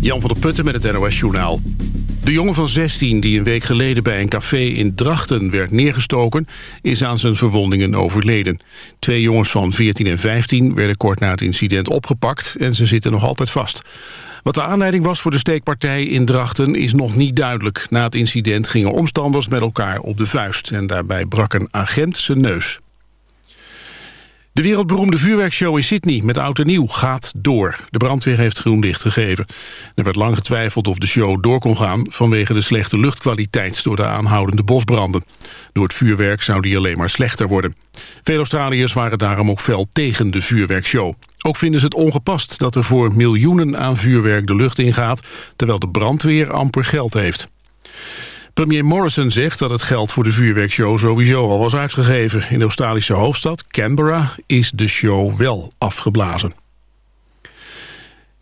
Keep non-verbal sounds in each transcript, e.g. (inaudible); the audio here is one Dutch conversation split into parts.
Jan van der Putten met het NOS Journaal. De jongen van 16 die een week geleden bij een café in Drachten werd neergestoken... is aan zijn verwondingen overleden. Twee jongens van 14 en 15 werden kort na het incident opgepakt... en ze zitten nog altijd vast. Wat de aanleiding was voor de steekpartij in Drachten is nog niet duidelijk. Na het incident gingen omstanders met elkaar op de vuist... en daarbij brak een agent zijn neus. De wereldberoemde vuurwerkshow in Sydney met oud en nieuw gaat door. De brandweer heeft groen licht gegeven. Er werd lang getwijfeld of de show door kon gaan... vanwege de slechte luchtkwaliteit door de aanhoudende bosbranden. Door het vuurwerk zou die alleen maar slechter worden. Veel Australiërs waren daarom ook fel tegen de vuurwerkshow. Ook vinden ze het ongepast dat er voor miljoenen aan vuurwerk de lucht ingaat... terwijl de brandweer amper geld heeft. Premier Morrison zegt dat het geld voor de vuurwerkshow sowieso al was uitgegeven. In de Australische hoofdstad Canberra is de show wel afgeblazen.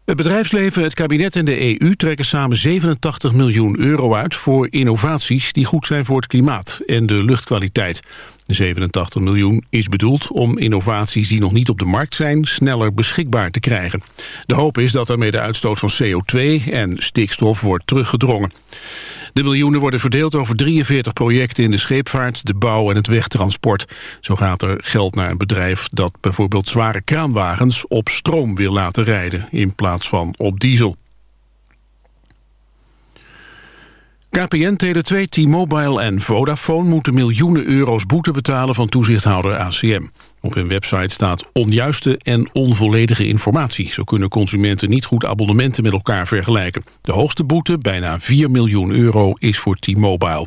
Het bedrijfsleven, het kabinet en de EU trekken samen 87 miljoen euro uit voor innovaties die goed zijn voor het klimaat en de luchtkwaliteit. De 87 miljoen is bedoeld om innovaties die nog niet op de markt zijn sneller beschikbaar te krijgen. De hoop is dat daarmee de uitstoot van CO2 en stikstof wordt teruggedrongen. De miljoenen worden verdeeld over 43 projecten in de scheepvaart, de bouw en het wegtransport. Zo gaat er geld naar een bedrijf dat bijvoorbeeld zware kraanwagens op stroom wil laten rijden in plaats van op diesel. KPN, Tele2, T-Mobile en Vodafone moeten miljoenen euro's boete betalen van toezichthouder ACM. Op hun website staat onjuiste en onvolledige informatie. Zo kunnen consumenten niet goed abonnementen met elkaar vergelijken. De hoogste boete, bijna 4 miljoen euro, is voor T-Mobile.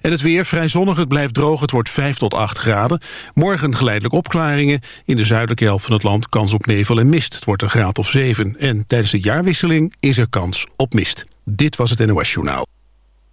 En het weer vrij zonnig, het blijft droog, het wordt 5 tot 8 graden. Morgen geleidelijk opklaringen. In de zuidelijke helft van het land kans op nevel en mist. Het wordt een graad of 7. En tijdens de jaarwisseling is er kans op mist. Dit was het NOS Journaal.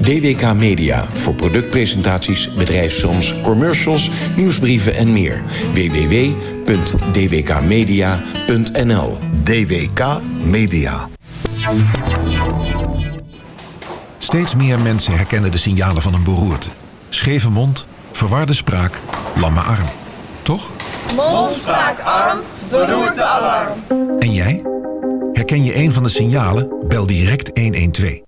DWK Media voor productpresentaties, bedrijfsfilms, commercials, nieuwsbrieven en meer. www.dwkmedia.nl DWK Media. Steeds meer mensen herkennen de signalen van een beroerte. Scheve mond, verwarde spraak, lamme arm. Toch? Mond, spraak, arm, beroerte, alarm. En jij? Herken je een van de signalen? Bel direct 112.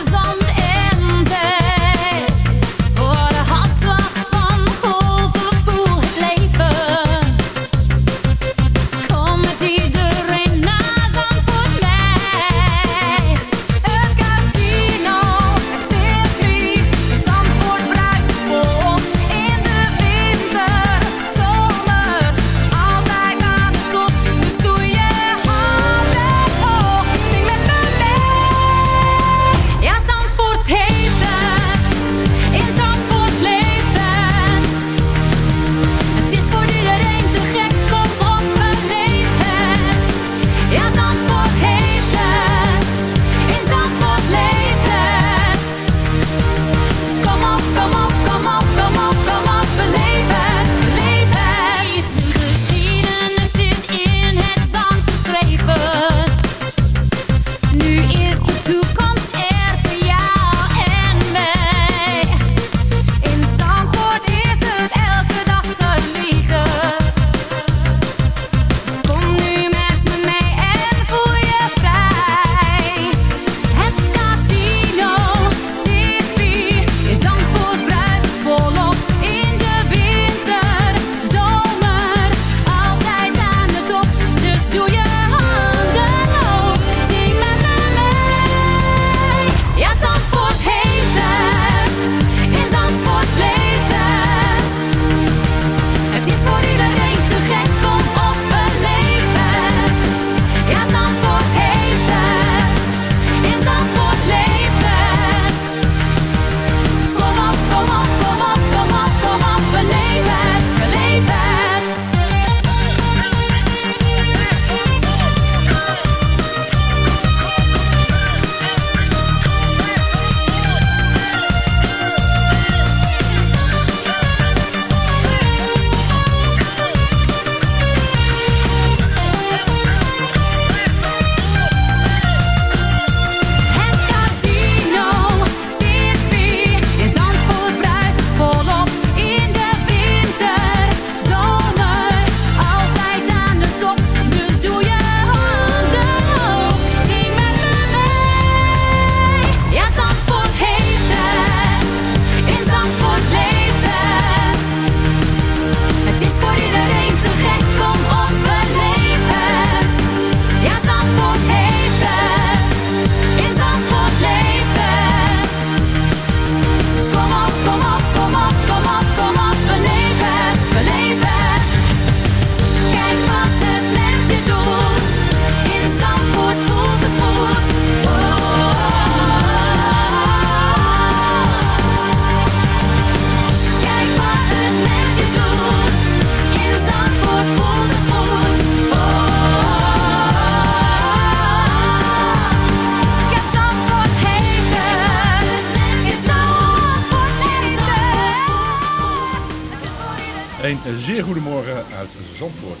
Een zeer goedemorgen uit Zandvoort.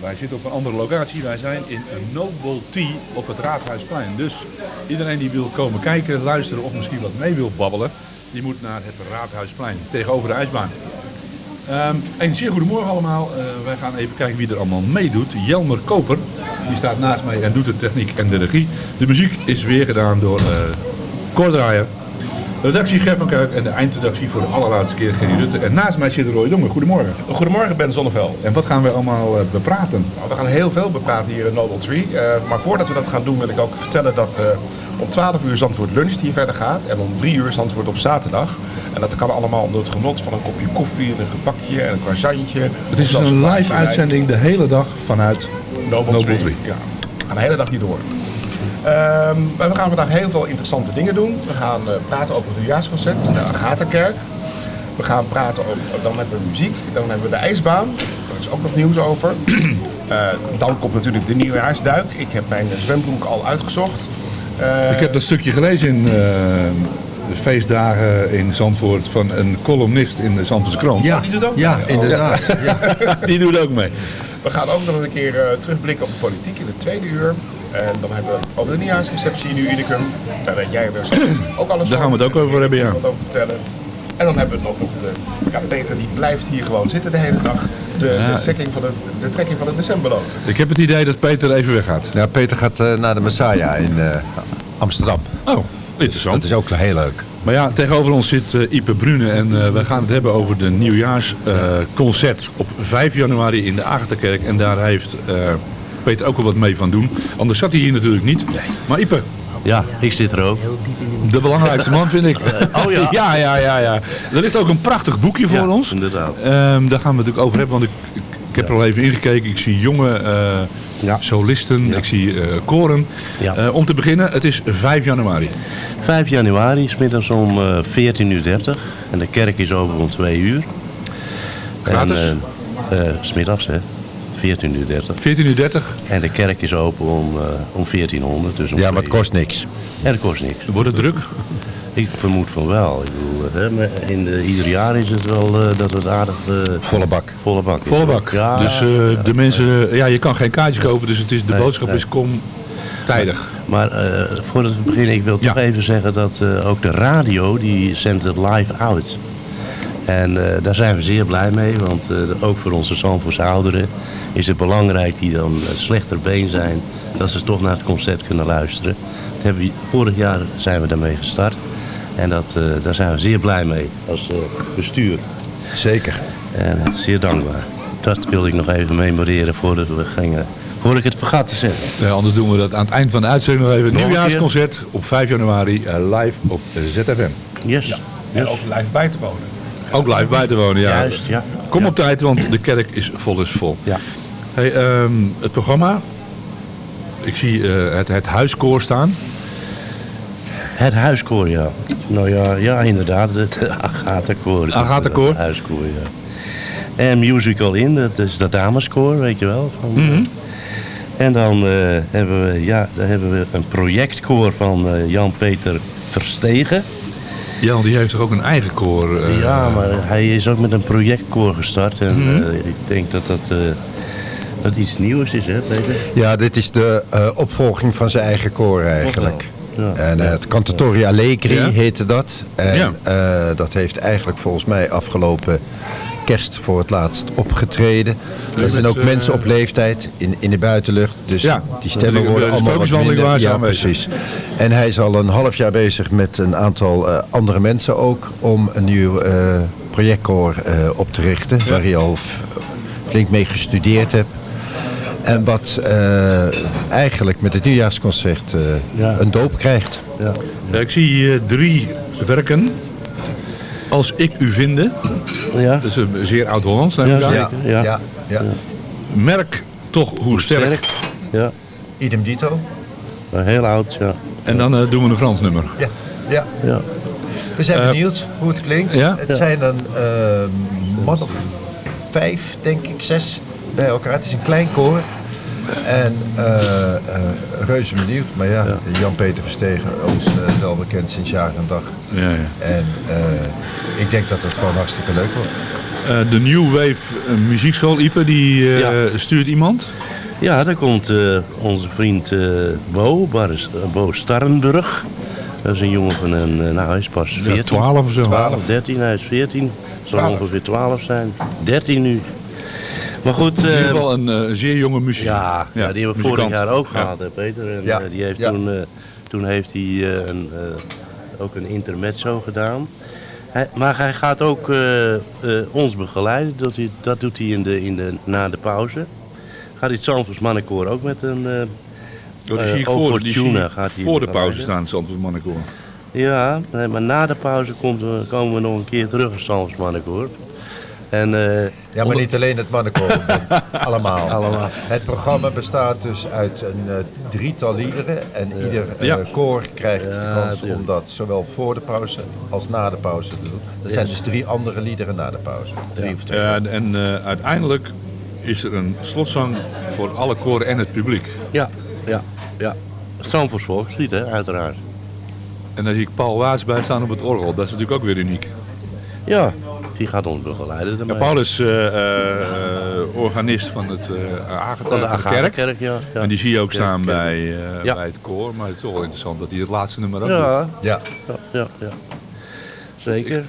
Wij zitten op een andere locatie. Wij zijn in Noble Tea op het Raadhuisplein. Dus iedereen die wil komen kijken, luisteren of misschien wat mee wil babbelen, die moet naar het Raadhuisplein tegenover de ijsbaan. Ehm, een zeer goedemorgen allemaal. Eh, wij gaan even kijken wie er allemaal meedoet. Jelmer Koper, die staat naast mij en doet de techniek en de regie. De muziek is weer gedaan door uh, Cor Draaier. De redactie Ger van Kuik en de eindredactie voor de allerlaatste keer Gerry Rutte. En naast mij zit Roy Dongen. Goedemorgen. Goedemorgen Ben Zonneveld. En wat gaan we allemaal eh, bepraten? Nou, we gaan heel veel bepraten hier in Noble Tree. Eh, maar voordat we dat gaan doen wil ik ook vertellen dat eh, om 12 uur Zandvoort lunch hier verder gaat. En om 3 uur Zandvoort op zaterdag. En dat kan allemaal onder het genot van een kopje koffie, en een gebakje en een croissantje. Het is Zelfs een live uitzending de hele dag vanuit Noble, Noble Tree. Tree. Ja, we gaan de hele dag hier door. Ehm, maar we gaan vandaag heel veel interessante dingen doen. We gaan eh, praten over het nieuwjaarsconcert in de Agatha-kerk. We gaan praten over, dan hebben we muziek, dan hebben we de ijsbaan. Daar is ook nog nieuws over. (clears throat) Eh, dan komt natuurlijk de nieuwjaarsduik. Ik heb mijn zwembroek al uitgezocht. Eh, Ik heb dat stukje gelezen in eh, de feestdagen in Zandvoort van een columnist in de Zandvoortse krant. Ja, die doet ook ja, mee. inderdaad. (laughs) die doet ook mee. We gaan ook nog een keer eh, terugblikken op de politiek in het tweede uur. En dan hebben we over de nieuwjaarsreceptie in Unicum. Daar weet jij weer zo (clears throat) ook alles Daar gaan we het ook over hebben, ja. Wat over vertellen. En dan hebben we nog de, ja, Peter die blijft hier gewoon zitten de hele dag. De, Ja. de, trekking, van de, de trekking van het decemberlood. Ik heb het idee dat Peter even weggaat. Ja, Peter gaat eh, naar de Messiah in eh, Amsterdam. Oh, interessant. Dat is ook heel leuk. Maar ja, tegenover ons zit eh, Ipe Brune en eh, we gaan het hebben over de nieuwjaarsconcert op 5 januari in de Agatha-kerk. En daar heeft eh, Peter ook wel wat mee van doen. Anders zat hij hier natuurlijk niet. Maar Ipe. Ja, ik zit er ook. De belangrijkste man vind ik. (laughs) Oh ja. ja, ja, ja, ja. Er ligt ook een prachtig boekje voor Ja, ons. inderdaad. Ehm, daar gaan we het natuurlijk over hebben, want ik, ik, heb er al even ingekeken. Ik zie jonge eh, solisten, ik zie eh, koren. Ja. Eh, om te beginnen, het is 5 januari. 5 januari, smiddags om eh 14.30 uur. En de kerk is open om 2 uur. Gratis? En, smiddags, hè. 14.30 uur. 14 uur 30. En de kerk is open om, eh, om 1400. Dus om Ja, maar het kost niks. Ja, dat kost niks. Wordt het druk? Ik vermoed van wel. Ik bedoel, eh, hè, in de, ieder jaar is het wel eh, dat het aardig... eh, Volle bak. Volle bak. Volle bak. Ja, dus eh, de mensen, ja, je kan geen kaartje kopen, dus het is, de Nee, boodschap nee. is kom tijdig. Maar eh, voordat we beginnen, ik wil toch even zeggen dat eh, ook de radio, die zendt het live uit. En eh, daar zijn we zeer blij mee, want eh, ook voor onze Zandvoortse ouderen is het belangrijk die dan eh, slechter been zijn, dat ze toch naar het concert kunnen luisteren. Dat hebben we, vorig jaar zijn we daarmee gestart en dat, eh, daar zijn we zeer blij mee als eh, bestuur. Zeker. En zeer dankbaar. Dat wilde ik nog even memoreren voordat we gingen, voordat ik het vergat te zeggen. Ja, anders doen we dat aan het eind van de uitzending nog even. Nog een Nieuwjaarsconcert op 5 januari live op ZFM. Yes. En ook live bij te wonen. Ook live bij te wonen, ja. Juist, ja. Kom op tijd, want de kerk is vol is vol. Ja. Hey, ehm, het programma. Ik zie eh, het, het huiskoor staan. Het huiskoor, ja. Nou ja, ja inderdaad, het Agatha-koor. Agatha-koor? Het huiskoor, ja. En Musical In, dat is dat dameskoor, weet je wel. Van, Mhm. En dan eh, hebben we, ja, dan hebben we een projectkoor van eh, Jan-Peter Verstegen. Jan, die heeft toch ook een eigen koor? eh, ja, maar hij is ook met een projectkoor gestart. En Mhm. eh, ik denk dat dat, eh, dat iets nieuws is, hè Peter? Ja, dit is de eh, opvolging van zijn eigen koor eigenlijk. Ja. En eh, het Cantatoria Allegri Ja. heette dat. En Ja. eh, dat heeft eigenlijk volgens mij afgelopen kerst voor het laatst opgetreden. Dat zijn ook mensen op leeftijd in, in de buitenlucht. Dus Ja, die stemmen worden de allemaal wat minder. Ja, precies. En hij is al een half jaar bezig met een aantal eh, andere mensen ook... om een nieuw eh, projectkoor eh, op te richten. Waar hij al flink mee gestudeerd heeft. En wat eh, eigenlijk met het nieuwjaarsconcert eh, een doop krijgt. Ja. Ja, ik zie hier drie werken. Als ik u vinden. Ja. Dat is een zeer oud-Hollands. Ja. Ja. ja, ja. Merk toch hoe sterk. Sterk. Ja, Idem dito. heel oud, ja. En dan eh, doen we een Frans nummer. Ja. ja. ja. We zijn benieuwd hoe het klinkt. ja? Het Ja. zijn een man of vijf, denk ik, zes bij elkaar. Het is een klein koor. En eh, eh, reuze benieuwd. Maar ja, Jan-Peter Verstegen, ons eh, wel bekend sinds jaar en dag. Ja, ja. En eh, ik denk dat het gewoon hartstikke leuk wordt. Eh, de New Wave muziekschool, Ipe, die eh, stuurt iemand. Ja, daar komt eh, onze vriend eh, Bo, Boris, eh, Bo Starrenburg. Dat is een jongen van een, nou hij is pas 14. 12 of zo. 12, 13, hij is 14. Zal 12. ongeveer 12 zijn. 13 nu. Maar goed. In ieder eh, geval een eh, zeer jonge muziek. Ja, ja, die hebben we vorig muzikant. jaar ook gehad, hè, Peter. En, Ja, eh, die heeft ja. toen, eh, toen heeft hij eh, een, eh, ook een intermezzo gedaan. Hij, maar hij gaat ook eh, eh, ons begeleiden. Dat, hij, dat doet hij in de, in de, na de pauze. Gaat hij het Zandvoors Mannenkoor ook met een... eh Oh, die eh, zie ik voor, die zie Tuna ik gaat hij voor de pauze staan, Zandvoort Mannenkoor. Ja, nee, maar na de pauze komt, we- komen we nog een keer terug als Zandvoors Mannenkoor. En, eh, Ja, maar niet alleen het mannenkoor, (laughs) allemaal. Allemaal. Het programma bestaat dus uit een eh, drietal liederen en ieder eh, Ja. koor krijgt de kans om dat zowel voor de pauze als na de pauze te doen. Er zijn dus drie andere liederen na de pauze. Drie of twee. En eh, uiteindelijk is er een slotzang voor alle koren en het publiek. Ja, ja, ja. Zandvoors Volkslied, hè, uiteraard. En dan zie ik Paul Waas bij staan op het orgel. Dat is natuurlijk ook weer uniek. Ja, die gaat ons begeleiden. Ja, daarmee. Paul is eh, eh, organist van, het, eh Agatha- Van de Agatha-kerk, ja, ja. En die zie je ook Ja, staan bij, eh, Ja. bij het koor. Maar het is toch wel interessant dat hij het laatste nummer ook Ja. doet. Ja. Ja, ja, ja. Zeker.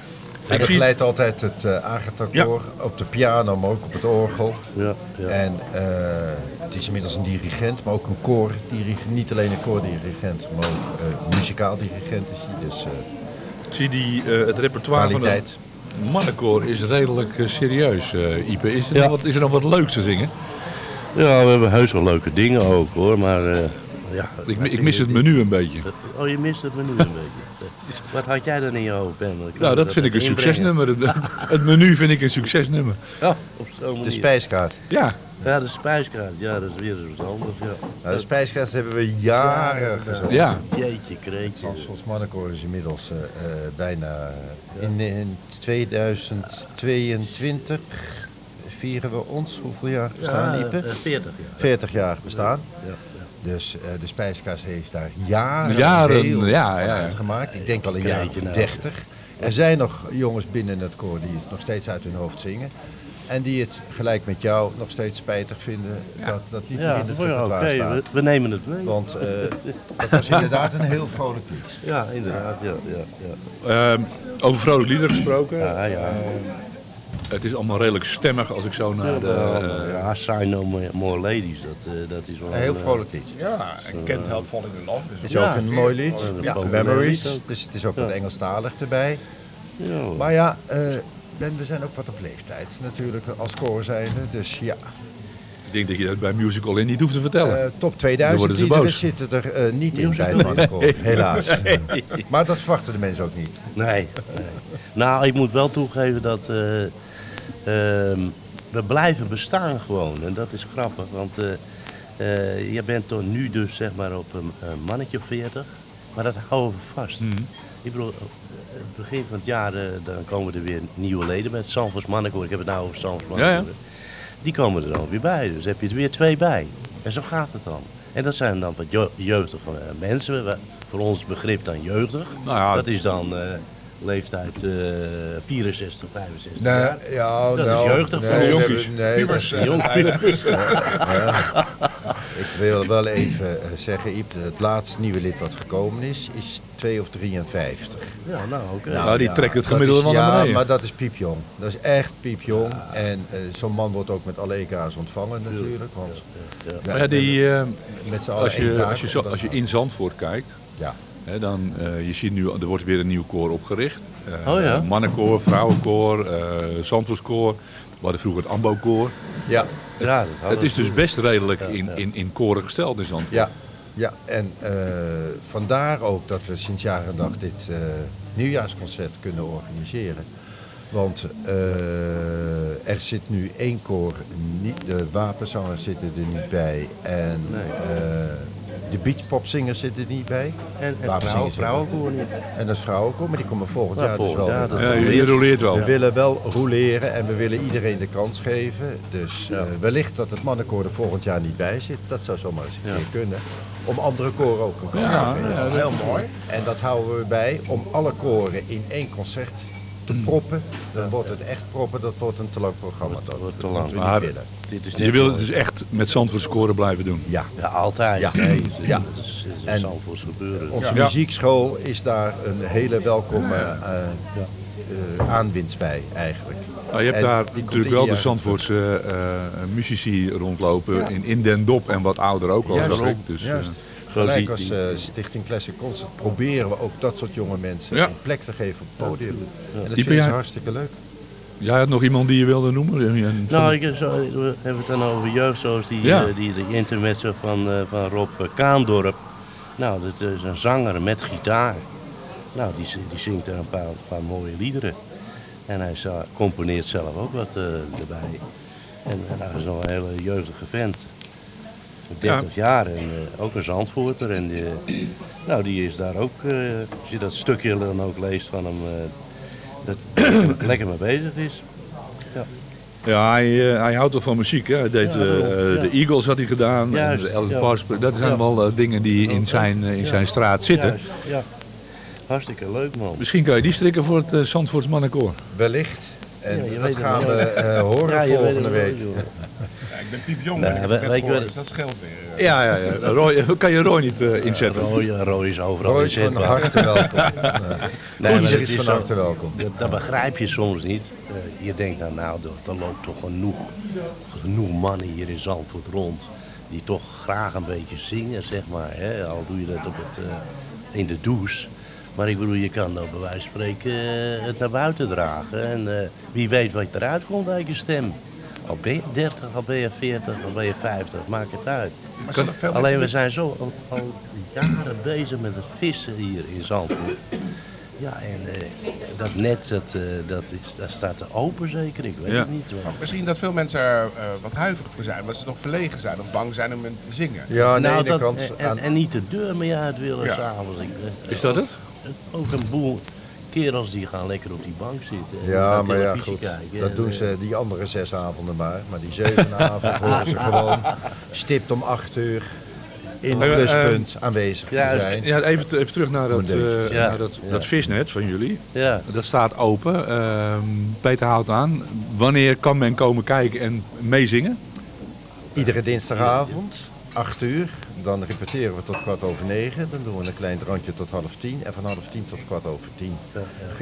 Hij begeleidt altijd het uh, Agatha-koor op de piano, maar ook op het orgel. Ja, ja. En eh, het is inmiddels een dirigent, maar ook een koordirigent. Niet alleen een koordirigent, maar ook eh, muzikaal dirigent is hij. Dus, eh, zie die, eh, het repertoire Kwaliteit. van mannenkoor is redelijk eh, serieus, eh, Ipe. Is er, Ja. nog wat, is er nog wat leuks te zingen? Ja, we hebben heus wel leuke dingen ook hoor, maar eh, ja. Ik, ik mis het menu een beetje. Oh, je mist het menu een beetje. (laughs) Wat had jij dan in je hoofd, Ben? Nou, dat vind ik een succesnummer. Het, (laughs) het menu vind ik een succesnummer. Ja, op zo'n manier. de spijskaart. Ja. Ja, de spijskaart. Ja, dat is weer eens wat anders. Ja. Nou, de spijskaart hebben we jaren gezongen. Ja. Jeetje, kreetje. Ons mannenkoor is inmiddels eh, eh, bijna in, in 2022 vieren we ons, hoeveel jaar bestaan, Ja, Ipe? eh, 40 jaar. 40 jaar bestaan. Ja, Dus eh, de Spijskaas heeft daar jaren, Jaren, heel ja, van ja, uitgemaakt. Ik denk al een of nou. 30. Er zijn nog jongens binnen het koor die het nog steeds uit hun hoofd zingen. En die het gelijk met jou nog steeds spijtig vinden dat dat niet meer Ja, in het voor jou, oké, repertoire we, staat. we nemen het mee. Want eh het was inderdaad een heel vrolijk lied. Ja, inderdaad. Ja, ja, ja. Ehm, over vrolijk lieder gesproken. Ja, ja. Ehm, het is allemaal redelijk stemmig als ik zo naar de... eh, ja, Sign No More, Ladies, dat, eh, dat is wel Een heel eh, vrolijk lied. Ja, en Kent Help Falling in Love. Is Ja. ook een mooi lied. Ja, Memories. Dus het is ook wat. Engelstalig erbij. Ja. Maar ja, eh, Ben, we zijn ook wat op leeftijd natuurlijk als koor zijnde. Dus ja, Ik denk dat je dat bij Musical in niet hoeft te vertellen. eh, top Dan 2000 worden ze liederen boos. zitten er eh, niet in bij het Nee. helaas. Maar dat verwachten de mensen ook niet. Nee, nee. Nou, ik moet wel toegeven dat eh, ehm, we blijven bestaan gewoon. En dat is grappig, want eh, eh, je bent toch nu dus zeg maar op een, een mannetje of 40. Maar dat houden we vast. Mhm. Ik bedoel, begin van het jaar eh, dan komen er weer nieuwe leden met Sanfors Mannenkoor. Ik heb het nou over Sanfors Ja, ja. Mannenkoor. Die komen er dan weer bij. Dus heb je er weer twee bij. En zo gaat het dan. En dat zijn dan wat je- jeugdige mensen. Voor ons begrip dan jeugdig. Nou ja, dat is dan eh, leeftijd eh 64, 65 Nee, jaar. ja, dat nou, is jeugdig nee, voor jonkies. hebben- Nee, dat is, eh, (laughs) ja. Ik wil wel even eh, zeggen, Iep, het laatste nieuwe lid wat gekomen is, is 2 of 53. Ja, nou oké. Nou, die trekt het gemiddelde is- naar Ja, beneden. maar dat is piepjong. Dat is echt piepjong. En eh, zo'n man wordt ook met alle EK's ontvangen natuurlijk. Want Maar ja, die, eh, met z'n allen als, je, taak, als, je zo, als je in Zandvoort kijkt, Ja. Hè, dan uh, je ziet nu, er wordt weer een nieuw koor opgericht. Uh, Oh ja? Mannenkoor, vrouwenkoor, uh. We hadden vroeger het Ambo-koor. Ja. Het, Ja, het is dus best redelijk Ja, in, ja. in, in koren gesteld in Zandvoort. Ja, ja. en eh, vandaar ook dat we sinds jaar en dag dit eh, nieuwjaarsconcert kunnen organiseren. Want eh, er zit nu één koor, niet, de wapenzangers zitten er niet bij en eh, de beachpopzingers zitten er niet bij. En, en vrouwen, vrouwenkoor niet. En dat is vrouwenkoor, maar die komen volgend Ja, jaar dus wel. weer. dat- Ja, je, roleert wel. We willen wel roleren en we willen iedereen de kans geven. Dus eh, wellicht dat het mannenkoor er volgend jaar niet bij zit. Dat zou zomaar eens een Ja. keer kunnen. Om andere koren ook een kans Ja, te geven. ja, dat- Heel mooi. En dat houden we bij om alle koren in één concert te proppen, dan wordt het echt proppen, dat wordt een te lang programma. Dat wordt te lang. Maar Dit is je wil het dus echt met Zandvoort scoren blijven doen. Ja. Ja, altijd. Ja. Nee, Ja. Dat is, dat gebeuren. Onze Ja. muziekschool is daar een hele welkome eh, eh, aanwinst bij eigenlijk. Nou, je hebt En daar natuurlijk wel de Zandvoortse eh, muzici rondlopen. In, in Den Dop en wat ouder ook al. Juist. Dus, juist. Eh, Gelijk die- als eh, Stichting Classic Concert proberen we ook dat soort jonge mensen Ja. een plek te geven op het podium. En dat ze jij- hartstikke leuk. jij had nog iemand die je wilde noemen? Een- een- Nou, ik heb zo, we hebben het dan over jeugd, zoals die, Ja. eh, die, die intermezzo van, eh, van Rob eh, Kaandorp. Nou, dat is een zanger met gitaar. Nou, die, die zingt er een paar, paar mooie liederen. En hij componeert zelf ook wat eh, erbij. En uh, dat is nog een hele jeugdige vent. 30 jaar en eh, ook een Zandvoorter. En die, nou, die is daar ook, eh, als je dat stukje dan ook leest van hem, eh, dat (clears throat) hij lekker mee bezig is. Ja. Ja, hij, eh, hij houdt wel van muziek. Hè? Hij deed, Ja, eh, daarom, eh, ja. de Eagles had hij gedaan. Juist, en de Elvis ja. Dat zijn Ja. wel eh, dingen die in zijn, eh, in zijn straat zitten. Juist, ja. Hartstikke leuk man. Misschien kan je die strikken voor het uh, Zandvoorts mannenkoor. Wellicht. En Ja, dat gaan we eh, horen Ja, volgende week. Ja, ik ben piepjong, Nee, maar ik we- weet dus dat scheelt weer. Ja, ja, ja. Roy, kan je Roy niet eh, inzetten? Roy, Roy is overal Roy is van harte welkom. (laughs) Nee, is van harte welkom. Dat, dat begrijp je soms niet. Eh, je denkt dan, nou, er, er loopt toch genoeg, genoeg mannen hier in Zandvoort rond. Die toch graag een beetje zingen, zeg maar. Hè? Al doe je dat op het, eh, in de douche. Maar ik bedoel, je kan nou bij wijze van spreken eh, het naar buiten dragen. En eh, wie weet wat eruit komt uit je stem. Al ben je 30, al ben je 40, al ben je 50, maakt het uit. Maar zijn veel Alleen we zijn zo al, al jaren bezig met het vissen hier in Zandvoort. Ja, en eh, dat net, dat, eh, dat, is, dat staat er open zeker, ik weet Ja. het niet. Maar Misschien dat veel mensen er eh, wat huiverig voor zijn, omdat ze nog verlegen zijn of bang zijn om te zingen. Ja, aan de Nou, ene dat- kant... en, aan- en niet de deur meer uit willen Ja. s'avonds. Is dat het? Ook een boel kerels die gaan lekker op die bank zitten. en Ja, maar ja, goed. kijken. Dat En, doen ze die andere zes avonden maar. Maar die zevende (laughs) avond horen ze gewoon stipt om acht uur in Maar, eh, pluspunt aanwezig te zijn. Ja, even, even terug naar dat, eh, Ja. naar dat, Ja. dat visnet van jullie. Ja. Dat staat open. Ehm, Peter houdt aan. Wanneer kan men komen kijken en meezingen? Iedere dinsdagavond, 8 uur. Dan repeteren we tot kwart over negen. Dan doen we een klein drankje tot half tien. En van half tien tot kwart over tien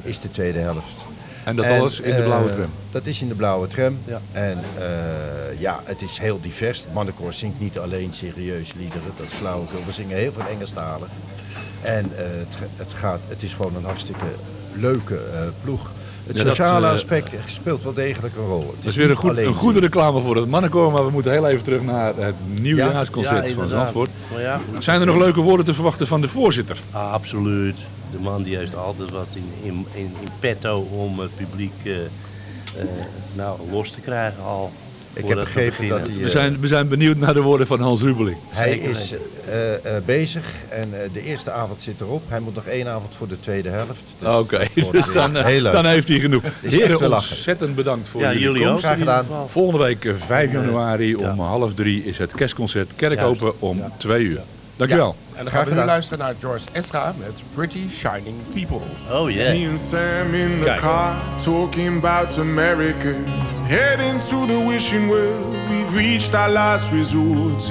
is de tweede helft. En dat alles in de blauwe eh, tram? Dat is in de blauwe tram. Ja. En eh, ja, het is heel divers. Het mannenkoor zingt niet alleen serieus liederen. Dat is flauwekul. We zingen heel veel Engelstalen. En eh, het, het, gaat, het is gewoon een hartstikke leuke eh, ploeg. Het Ja, sociale eh, aspect speelt wel degelijk een rol. Het Dat is weer een, goed, een goede reclame voor het mannenkoor, maar we moeten heel even terug naar het nieuwjaarsconcert Ja, van. Zandvoort. Maar ja, Zijn er nog leuke woorden te verwachten van de voorzitter? Ah, absoluut. De man die heeft altijd wat in, in, in, in petto om het publiek eh, eh, nou, los te krijgen al. Ik heb begrepen dat hij... We zijn, we zijn benieuwd naar de woorden van Hans Rubeling. Hij Zeker is eh, eh, bezig en eh, de eerste avond zit erop. Hij moet nog één avond voor de tweede helft. Dus Oké, wordt dus (laughs) dan, dan heeft hij genoeg. Heren, te lachen. ontzettend bedankt voor Ja, jullie komst. Graag gedaan. Volgende week eh, 5 januari om half drie is het kerstconcert Kerkhopen om 2 uur. Dankjewel. En dan gaan we nu luisteren naar George Ezra met Pretty Shining People. Oh yeah. Me and Sam in the Kijk. car talking about America. Heading to the wishing well. We've reached our last resort.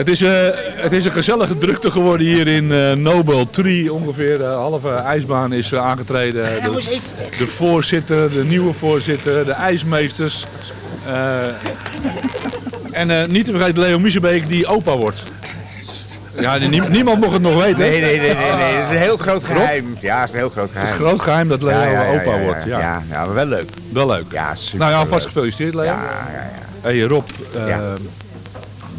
Het is, eh, het is een gezellige drukte geworden hier in eh Nobel Tree. Ongeveer de halve ijsbaan is eh, aangetreden. De, de voorzitter, de nieuwe voorzitter, de ijsmeesters. Eh, en eh, niet te vergeten Leo Musebeek die opa wordt. Ja, nie- niemand mocht het nog weten. Nee, nee, nee, nee, nee. Dat is een heel groot Rob? geheim. Ja, dat is een heel groot Het geheim. is een groot geheim dat Leo Ja, ja, ja, opa ja, ja. wordt. Ja. Ja, ja, maar wel leuk. Wel leuk. Ja, super. Nou ja, alvast gefeliciteerd Leo. Ja, ja, ja. Hey Rob, eh, Ja.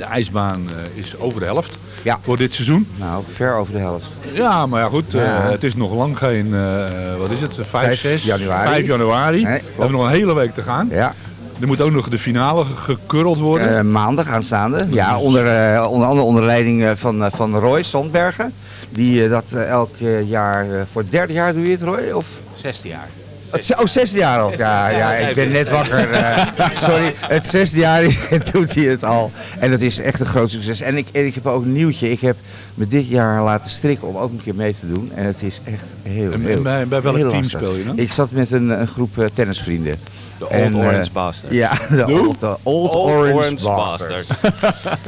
De ijsbaan eh, is over de helft Ja. voor dit seizoen. Nou, ver over de helft. Ja, maar ja goed, eh, Ja. het is nog lang geen, eh, wat is het, 5, Vijf 6 januari. 5 januari. Nee, We hebben nog een hele week te gaan. Ja. Er moet ook nog de finale ge- gekurreld worden. Eh, maandag aanstaande. Ja, onder, onder andere onder leiding eh, van, van Roy Sandbergen. Die dat elk jaar, eh, voor het derde jaar doe je het Roy? Of? 16 jaar. Het, z- oh, zesde jaar al. Ja, ja, ik ben net wakker. eh, (laughs) sorry, het zesde jaar is- (laughs) doet hij het al. En dat is echt een groot succes. En ik, en ik heb ook een nieuwtje. Ik heb me dit jaar laten strikken om ook een keer mee te doen. En het is echt heel, En- heel en bij- bij welk heel team speel je dan? Ik zat met een, een groep eh, tennisvrienden. De Old En, eh, Orange Bastards. Ja, (laughs) de? Old, de Old, Old Orange, Orange Bastards.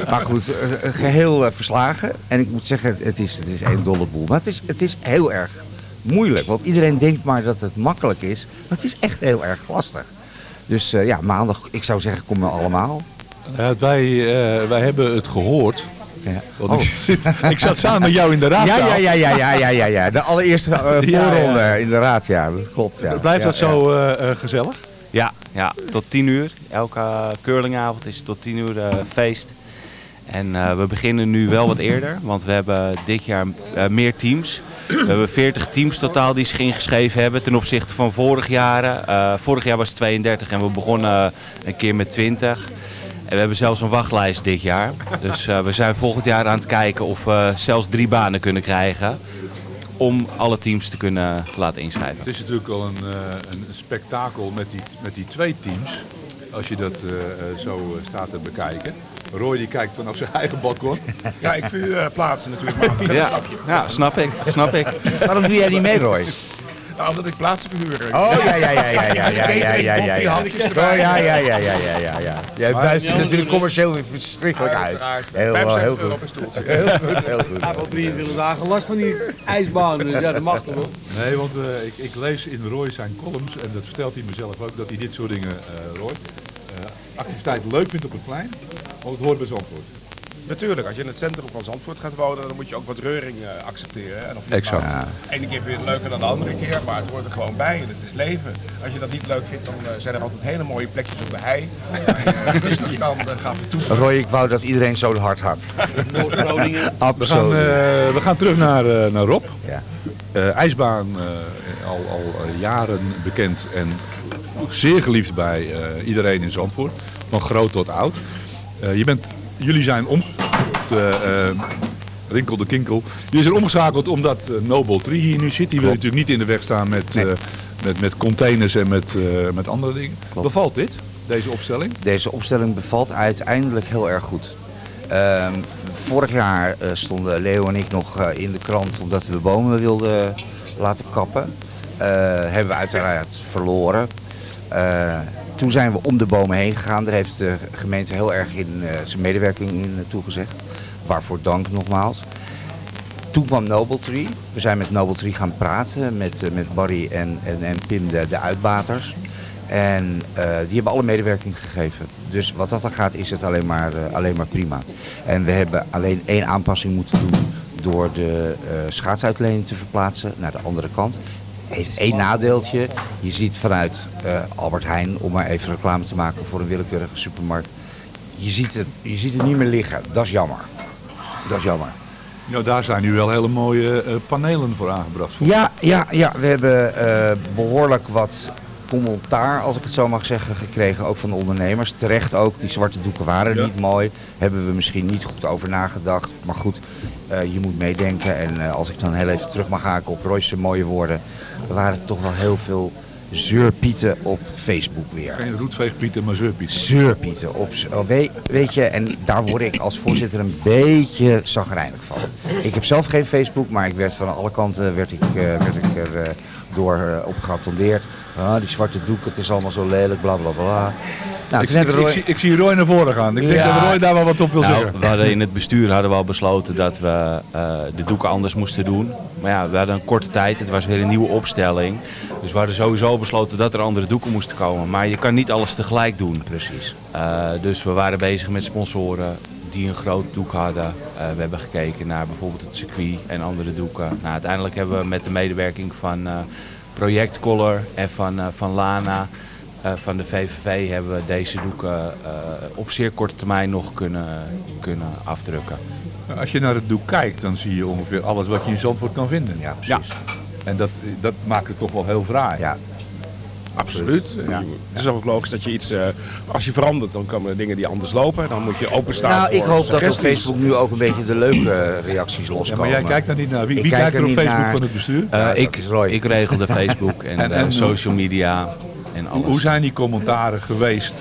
maar goed, eh, geheel eh, verslagen. En ik moet zeggen, het- het is, het is een dolle boel. Maar het is, het is heel erg moeilijk. Want iedereen denkt maar dat het makkelijk is. Maar het is echt heel erg lastig. Dus eh, ja, maandag, ik zou zeggen, kom maar allemaal. Eh, wij, eh, wij hebben het gehoord. Want Oh. ik, (laughs) zit, ik zat samen met jou in de raad. Ja, ja, ja, ja, ja, ja, ja, ja. De allereerste (laughs) Ja, voorronde ja. in de raad, ja, dat klopt. Ja. Blijft Ja, dat ja. zo gezellig? Ja, ja, tot 10 uur. Elke curlingavond is tot 10 uur eh, feest. En eh, we beginnen nu wel wat eerder, want we hebben dit jaar eh, meer teams. We hebben 40 teams totaal die zich ingeschreven hebben ten opzichte van vorig jaar. Eh, vorig jaar was het 32 en we begonnen een keer met 20. En we hebben zelfs een wachtlijst dit jaar. Dus eh, we zijn volgend jaar aan het kijken of we zelfs drie banen kunnen krijgen. Om alle teams te kunnen laten inschrijven. Het is natuurlijk al een, eh, een spektakel met die, met die twee teams. Als je dat eh, eh, zo eh, staat te bekijken. Roy die kijkt vanaf zijn eigen balkon. Ja, ik vind uh, plaatsen natuurlijk maar. Ja, ja, snap ik, snap ik. Waarom doe jij niet mee, Roy? Nou, omdat ik plaatsen verhuur. Oh ja, ja, ja, ja, ja, ja, ja, ja, ja, ja, ja. Oh ja, ja, ja, ja, ja, ja, ja. Jij buist het natuurlijk commercieel weer verschrikkelijk uit. Heel, wel, 75 heel euro goed. Heel goed, heel goed. Hij heeft al 23 dagen last van die ijsbaan, dus ja, dat mag toch wel. Nee, want eh, ik, ik lees in Roy zijn columns, en dat vertelt hij mezelf ook, dat hij dit soort dingen, eh Roy, activiteiten leuk vindt op het plein, want het hoort bij Zandvoort. Natuurlijk, als je in het centrum van Zandvoort gaat wonen, dan moet je ook wat reuring eh, accepteren. En of je Exact. de ene keer vind je het leuker dan de andere keer, maar het hoort er gewoon bij. En het is leven. Als je dat niet leuk vindt, dan eh, zijn er altijd hele mooie plekjes op de hei. Waar je uh, rustig kan uh, gaan vertoeven. Roy, ik wou dat iedereen zo hard had. (laughs) We Absoluut. eh, we gaan terug naar, eh, naar Rob. Ja. Eh, ijsbaan eh, al, al eh, jaren bekend en zeer geliefd bij eh, iedereen in Zandvoort. Van groot tot oud. Eh, je bent, jullie zijn om... De, eh, Rinkel de Kinkel. Jullie zijn omgeschakeld omdat eh, Noble Tree hier nu zit. Die wil natuurlijk niet in de weg staan met, eh, met, met containers en met, eh, met andere dingen. Bevalt dit, deze opstelling? Deze opstelling bevalt uiteindelijk heel erg goed. Ehm, vorig jaar eh, stonden Leo en ik nog eh, in de krant omdat we bomen wilden laten kappen. Eh, hebben we uiteraard verloren. Toen zijn we om de bomen heen gegaan. Daar heeft de gemeente heel erg in eh, zijn medewerking in eh, toegezegd. Waarvoor dank nogmaals. Toen kwam Noble Tree. We zijn met Noble Tree gaan praten met, eh, met Barry en, en, en Pim, de, de uitbaters. En die hebben alle medewerking gegeven. Dus wat dat dan gaat, is het alleen maar, alleen maar prima. En we hebben alleen één aanpassing moeten doen door de schaatsuitlening te verplaatsen naar de andere kant. Heeft één nadeeltje. Je ziet vanuit eh, Albert Heijn, om maar even reclame te maken voor een willekeurige supermarkt. Je ziet het, je ziet het niet meer liggen. Dat is jammer. Dat is jammer. Nou, daar zijn nu wel hele mooie eh, panelen voor aangebracht. Ja, ja, ja, we hebben eh, behoorlijk wat commentaar, als ik het zo mag zeggen, gekregen. Ook van de ondernemers. Terecht ook, die zwarte doeken waren niet mooi. Hebben we misschien niet goed over nagedacht. Maar goed, je moet meedenken. En eh, als ik dan heel even terug mag haken op Roy's mooie woorden. Er waren toch wel heel veel zeurpieten op Facebook weer. Geen roetveegpieten, maar zeurpieten. Zeurpieten. Op, oh, weet, weet je, en daar word ik als voorzitter een beetje zagrijnig van. Ik heb zelf geen Facebook, maar ik werd van alle kanten werd ik, eh, werd ik er eh, door eh, op geattendeerd. Ah, die zwarte doek, het is allemaal zo lelijk, bla bla bla. Nou, ik, toen hebben ik- Roy- ik zie, ik zie Roy naar voren gaan. Ik denk dat Roy daar wel wat op wil Nou, zeggen. we hadden in het bestuur hadden we al besloten dat we eh, de doeken anders moesten doen. Maar ja, we hadden een korte tijd. Het was weer een nieuwe opstelling. Dus we hadden sowieso besloten dat er andere doeken moesten komen. Maar je kan niet alles tegelijk doen. Precies. Eh, dus we waren bezig met sponsoren die een groot doek hadden. Eh, we hebben gekeken naar bijvoorbeeld het circuit en andere doeken. Nou, uiteindelijk hebben we met de medewerking van eh Project Color en van, van Lana... eh, van de VVV hebben we deze doeken eh, op zeer korte termijn nog kunnen, kunnen afdrukken. Als je naar het doek kijkt, dan zie je ongeveer alles wat je in Zandvoort kan vinden. Ja, precies. En dat, dat maakt het toch wel heel fraai. Ja. Absoluut. Ja. Het is ook logisch dat je iets, eh, als je verandert, dan komen er dingen die anders lopen. Dan moet je openstaan Nou, ik hoop dat op. Facebook nu ook een beetje de leuke reacties Ja, loskomen. maar jij kijkt daar niet naar. Wie, wie kijk kijkt er op niet Facebook naar- van het bestuur? Eh, ik, ik regel de Facebook en, (laughs) en- social media en Hoe- alles. Hoe zijn die commentaren geweest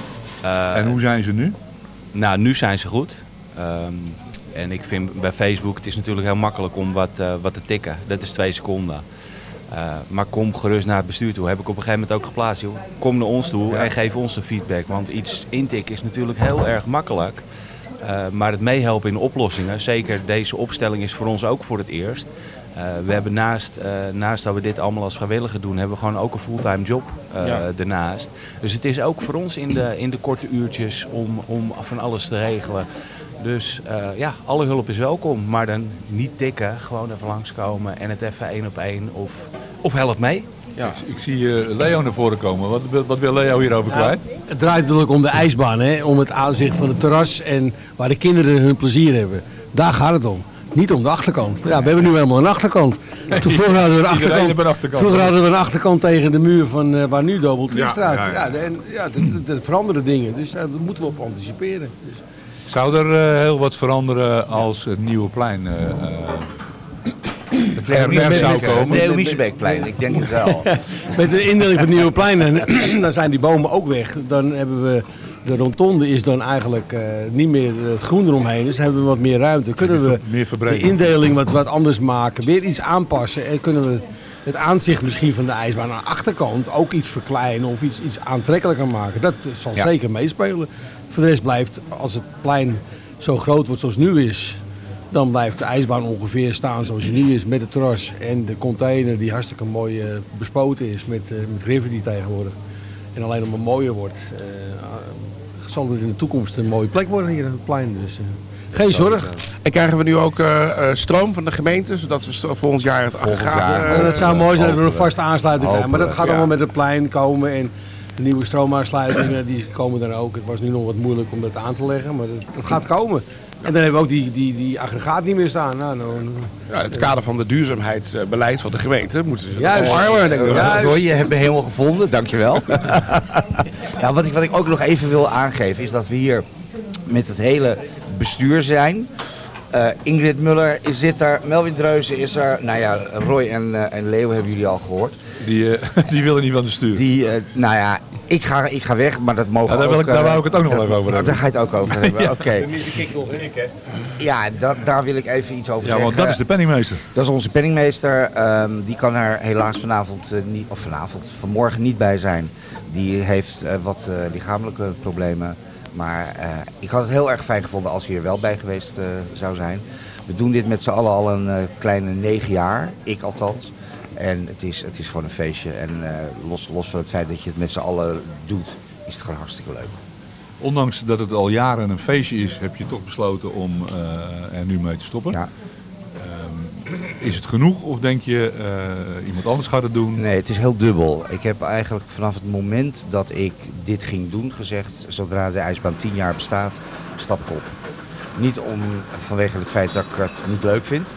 Eh, en hoe zijn ze nu? Nou, nu zijn ze goed. Ehm, en ik vind bij Facebook, het is natuurlijk heel makkelijk om wat, eh, wat te tikken. Dat is twee seconden. Eh, maar kom gerust naar het bestuur toe. Heb ik op een gegeven moment ook geplaatst. Joh. Kom naar ons toe en geef ons de feedback. Want iets intikken is natuurlijk heel erg makkelijk. Maar het meehelpen in oplossingen, zeker deze opstelling is voor ons ook voor het eerst. Eh, we hebben naast, eh, naast dat we dit allemaal als vrijwilliger doen, hebben we gewoon ook een fulltime job eh, Ja. daarnaast. Dus het is ook voor ons in de, in de korte uurtjes om, om van alles te regelen. Dus eh, ja, alle hulp is welkom. Maar dan niet tikken, gewoon even langskomen en het even één op één. Of, of help mee. Ik, ik zie eh, Leo naar voren komen. Wat, wil- wat wil Leo hierover kwijt? Het draait natuurlijk om de ijsbaan, hè? om het aanzicht van het terras en waar de kinderen hun plezier hebben. Daar gaat het om. Niet om de achterkant. Ja, we hebben nu helemaal een achterkant. Toen vroeger hadden we een achterkant, een achterkant. Vroeger hadden we een achterkant tegen de muur van eh, waar nu Double Tree Ja, staat. ja, Ja, en, ja, de veranderen dingen. Dus daar moeten we op anticiperen. Dus, Zou er eh, heel wat veranderen als het nieuwe plein eh, eh, er, er zou komen? Leo Miesebeekplein, ik denk het wel. (laughs) Met de indeling van het nieuwe plein, en (clears throat) dan zijn die bomen ook weg. Dan hebben we, de rondonde is dan eigenlijk eh, niet meer het groen eromheen. Dus hebben we wat meer ruimte. Kunnen we meer de indeling wat, wat anders maken, weer iets aanpassen. En kunnen we het aanzicht misschien van de ijsbaan aan de achterkant ook iets verkleinen of iets, iets aantrekkelijker maken. Dat zal Ja. zeker meespelen. Voor de rest blijft, als het plein zo groot wordt zoals het nu is, dan blijft de ijsbaan ongeveer staan zoals hij nu is. Met het terras en de container die hartstikke mooi eh, bespoten is met, eh met Rivity tegenwoordig. En alleen om het mooier wordt, eh, zal het in de toekomst een mooie plek worden hier op het plein. Dus, eh, Geen zorg. En krijgen we nu ook eh, eh, stroom van de gemeente, zodat we volgend jaar het aggregaat... Ja, eh, dat zou mooi zijn dat we een vaste aansluiting krijgen. Maar dat gaat ja. allemaal met het plein komen. En de nieuwe stroomaansluitingen die komen dan ook. Het was nu nog wat moeilijk om dat aan te leggen, maar dat, dat gaat komen. En dan hebben we ook die, die, die aggregaat niet meer staan. Nou, nou, Ja, in het kader van het duurzaamheidsbeleid van de gemeente moeten ze dat Juist. omarmen. denk ik. Ja, Roy, je hebt me helemaal gevonden, dankjewel. (laughs) nou, wat, ik, wat ik ook nog even wil aangeven is dat we hier met het hele bestuur zijn. Eh, Ingrid Muller is- zit er, Melvin Dreuzen is er. Nou ja, Roy en, eh, en Leo hebben jullie al gehoord. Die, eh, (laughs) die willen niet van de stuur. Die, eh, nou ja, ik ga, ik ga weg, maar dat mogen Ja, daar ook... wil ik- daar eh, wou ik het ook nog wel even over nou, hebben. Daar ga je het ook over (laughs) hebben, Ja. oké. Nog ik, hè? Ja, da- daar wil ik even iets over Ja, zeggen. want dat is de penningmeester. Dat is onze penningmeester. Ehm, die kan er helaas vanavond, niet, of vanavond, vanmorgen niet bij zijn. Die heeft eh, wat eh, lichamelijke problemen. Maar eh, ik had het heel erg fijn gevonden als hij er wel bij geweest zou zijn. We doen dit met z'n allen al een eh, kleine negen jaar. Ik althans. En het is, het is gewoon een feestje. En eh, los, los van het feit dat je het met z'n allen doet, is het gewoon hartstikke leuk. Ondanks dat het al jaren een feestje is, heb je toch besloten om eh, er nu mee te stoppen. Ja. Ehm, is het genoeg of denk je eh, iemand anders gaat het doen? Nee, het is heel dubbel. Ik heb eigenlijk vanaf het moment dat ik dit ging doen gezegd, zodra de ijsbaan 10 jaar bestaat, stap ik op. Niet om, vanwege het feit dat ik het niet leuk vind,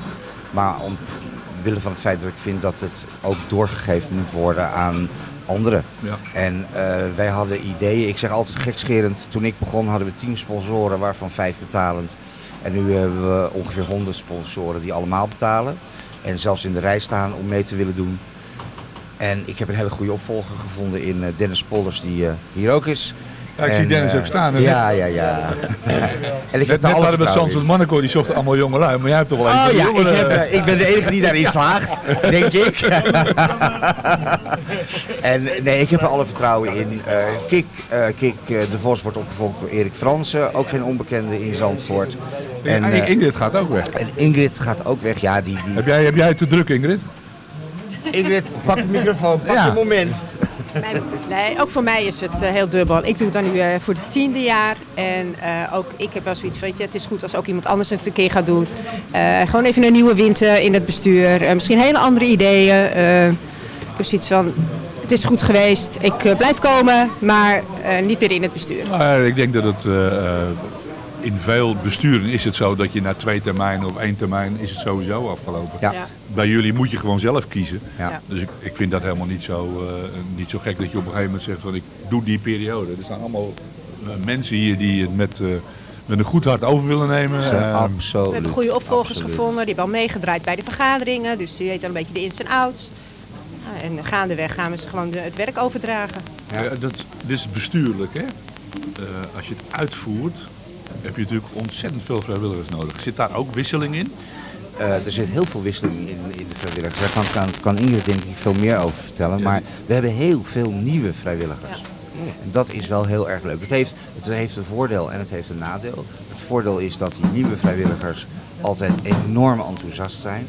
maar omwille van het feit dat ik vind dat het ook doorgegeven moet worden aan anderen. Ja. En eh, wij hadden ideeën, ik zeg altijd gekscherend, toen ik begon hadden we 10 sponsoren, waarvan 5 betalend. En nu hebben we ongeveer 100 sponsoren die allemaal betalen. En zelfs in de rij staan om mee te willen doen. En ik heb een hele goede opvolger gevonden in eh, Dennis Polders, die eh, hier ook is. Ja, ik zie En, Dennis eh, ook staan, hè? Ja, ja, ja. (laughs) en ik net heb net hadden we het die zochten allemaal jongelui, maar jij hebt toch wel een Oh de ja, ik, heb, eh, eh, ik ben de enige die daarin slaagt, (laughs) denk ik. (laughs) en nee, ik heb er alle vertrouwen in. Eh, Kik, eh, Kik eh, de Vos wordt opgevolgd door Erik Fransen, ook geen onbekende in Zandvoort. En eh, Ingrid gaat ook weg. En Ingrid gaat ook weg, ja. Die, die... Heb, jij, heb jij het te druk, Ingrid? Ingrid, pak de microfoon, pak Ja. het moment. Nee, ook voor mij is het eh, heel dubbel. Ik doe het dan nu eh, voor het tiende jaar. En eh, ook ik heb wel zoiets van, het is goed als ook iemand anders het een keer gaat doen. Gewoon even een nieuwe wind in het bestuur. Misschien hele andere ideeën. Ik heb zoiets van, het is goed geweest. Ik blijf komen, maar niet meer in het bestuur. Ik denk dat het in veel besturen is het zo dat je na twee termijnen of één termijn is het sowieso afgelopen. Ja. Ja. Bij jullie moet je gewoon zelf kiezen. Ja. Dus ik, ik vind dat helemaal niet zo, eh, niet zo gek dat je op een gegeven moment zegt van ik doe die periode. Er staan allemaal eh, mensen hier die het met, eh, met een goed hart over willen nemen. Zo, absoluut. We hebben goede opvolgers absoluut. gevonden. Die hebben al meegedraaid bij de vergaderingen. Dus die weten al een beetje de ins en outs. Nou, en gaandeweg gaan we ze gewoon de- het werk overdragen. Ja, dat, dit is bestuurlijk, hè? Eh, als je het uitvoert, heb je natuurlijk ontzettend veel vrijwilligers nodig. Zit daar ook wisseling in? Eh, er zit heel veel wisseling in, in de vrijwilligers. Daar kan, kan, kan Ingrid denk ik veel meer over vertellen. Maar we hebben heel veel nieuwe vrijwilligers. En dat is wel heel erg leuk. Het heeft, het heeft een voordeel en het heeft een nadeel. Het voordeel is dat die nieuwe vrijwilligers altijd enorm enthousiast zijn.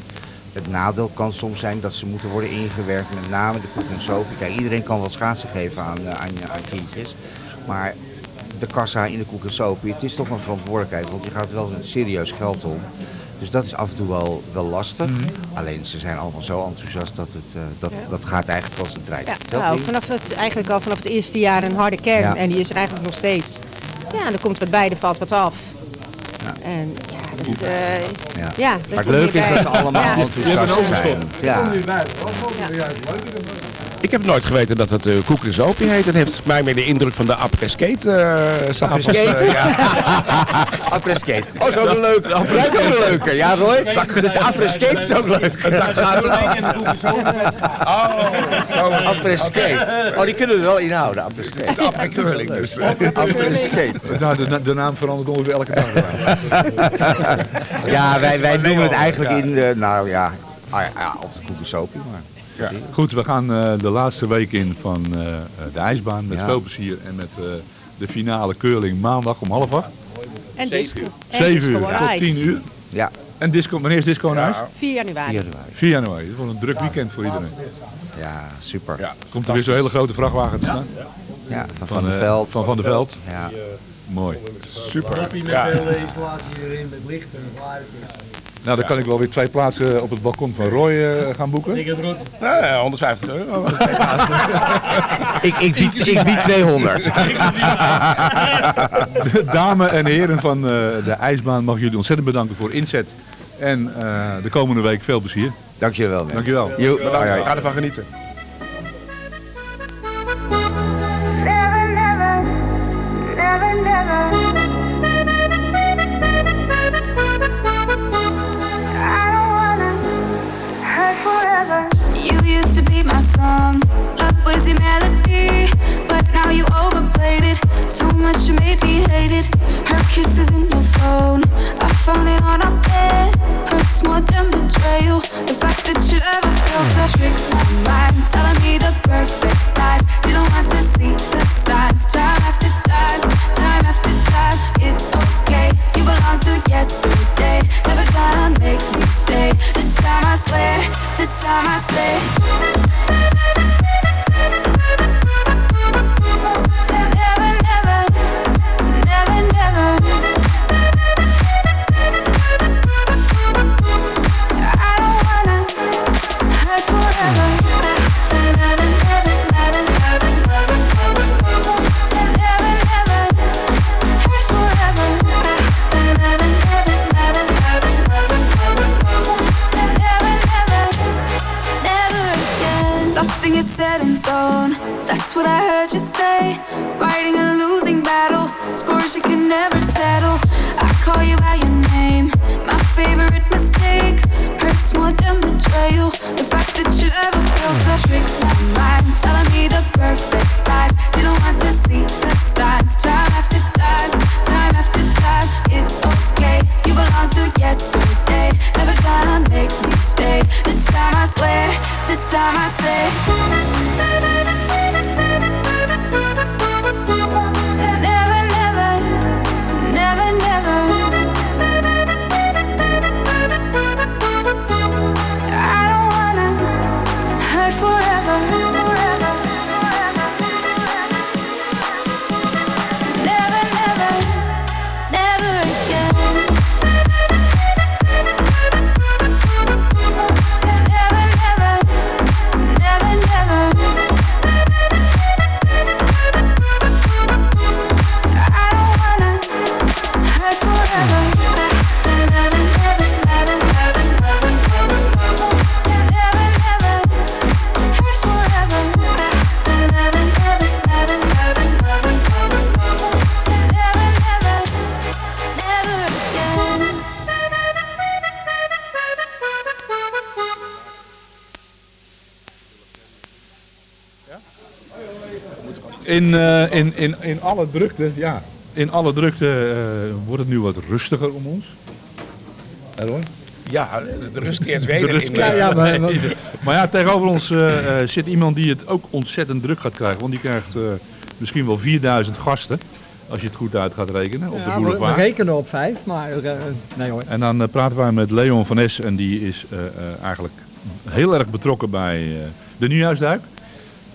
Het nadeel kan soms zijn dat ze moeten worden ingewerkt, met name de koek en soep. Kijk, iedereen kan wat schaatsen geven aan, eh, aan, aan kindjes. Maar de kassa in de koek en het is toch een verantwoordelijkheid, want je gaat wel met serieus geld om. Dus dat is af en toe wel, wel lastig. Alleen ze zijn allemaal zo enthousiast dat het eh, dat, Ja. dat gaat eigenlijk als een trein. Ja, nou, vanaf het, eigenlijk al vanaf het eerste jaar een harde kern. Ja. En die is er eigenlijk nog steeds. Ja, en er komt wat bij, er valt wat af. En ja, dat, eh, Ja. ja. Maar dat het leuke is dat ze bij. allemaal Ja. enthousiast zijn. Ja. Ik heb nooit geweten dat het uh, heet. Dat heeft mij meer de indruk van de après-skate. eh, s'avonds, Après-skate? eh, ja. (laughs) Après-skate. Oh, zo een leuke. Dat is ook een leuke. Ja, Roy? Dus après-skate is ook leuk. Daar gaat (laughs) Oh, après-skate. Oh, die kunnen we er wel inhouden, après-skate. Après-curling dus. Après-skate. Nou, de, de naam verandert ongeveer elke dag. Ja, wij, wij noemen het eigenlijk in de, nou ja, ah, altijd Koek en Zopie, maar... Ja. Goed, we gaan eh, de laatste week in van eh, de ijsbaan met Ja. veel plezier en met eh, de finale curling maandag om half acht. En disco. En 7 disco uur tot Ice. 10 uur. Ja. En disco, wanneer is disco on Ice? 4 januari. 4 januari. Het wordt een druk weekend voor iedereen. Ja, super. Ja, komt er weer zo'n hele grote vrachtwagen te staan? Ja, van Van der eh, Veld. Van Van der Veld. Ja. Mooi. Super. met Ja. veel eh, installatie erin, met licht en geluid. Nou, dan kan ik wel weer twee plaatsen op het balkon van Roy eh, gaan boeken. Ik heb rood. Ja, 150 euro. (laughs) Ik, ik, bied, ik bied 200. (laughs) De dames en heren van eh, de ijsbaan mag jullie ontzettend bedanken voor inzet. En eh, de komende week veel plezier. Dankjewel. man. Dankjewel. Jo, Bedankt, hoi, hoi. ga ervan genieten. It on our bed. Hurts more than betrayal. The fact that you ever felt a trick my mind, telling me the perfect lies. Didn't want to see the signs. Time after time, time after time. It's okay. You belong to yesterday. Never gonna make me stay. This time I swear. This time I swear. In, eh, in, in, in alle drukte, ja, in alle drukte eh, wordt het nu wat rustiger om ons. Ja, de rust keert De weder rust in. keert- eh, ja, maar- (laughs) maar ja, tegenover ons zit iemand die het ook ontzettend druk gaat krijgen. Want die krijgt eh, misschien wel 4000 gasten, als je het goed uit gaat rekenen, op de Ja, we, we boulevard. rekenen op vijf, maar eh, nee hoor. En dan praten wij met Leon van Es en die is eh, eh, eigenlijk heel erg betrokken bij eh, de Nieuwjaarsduik.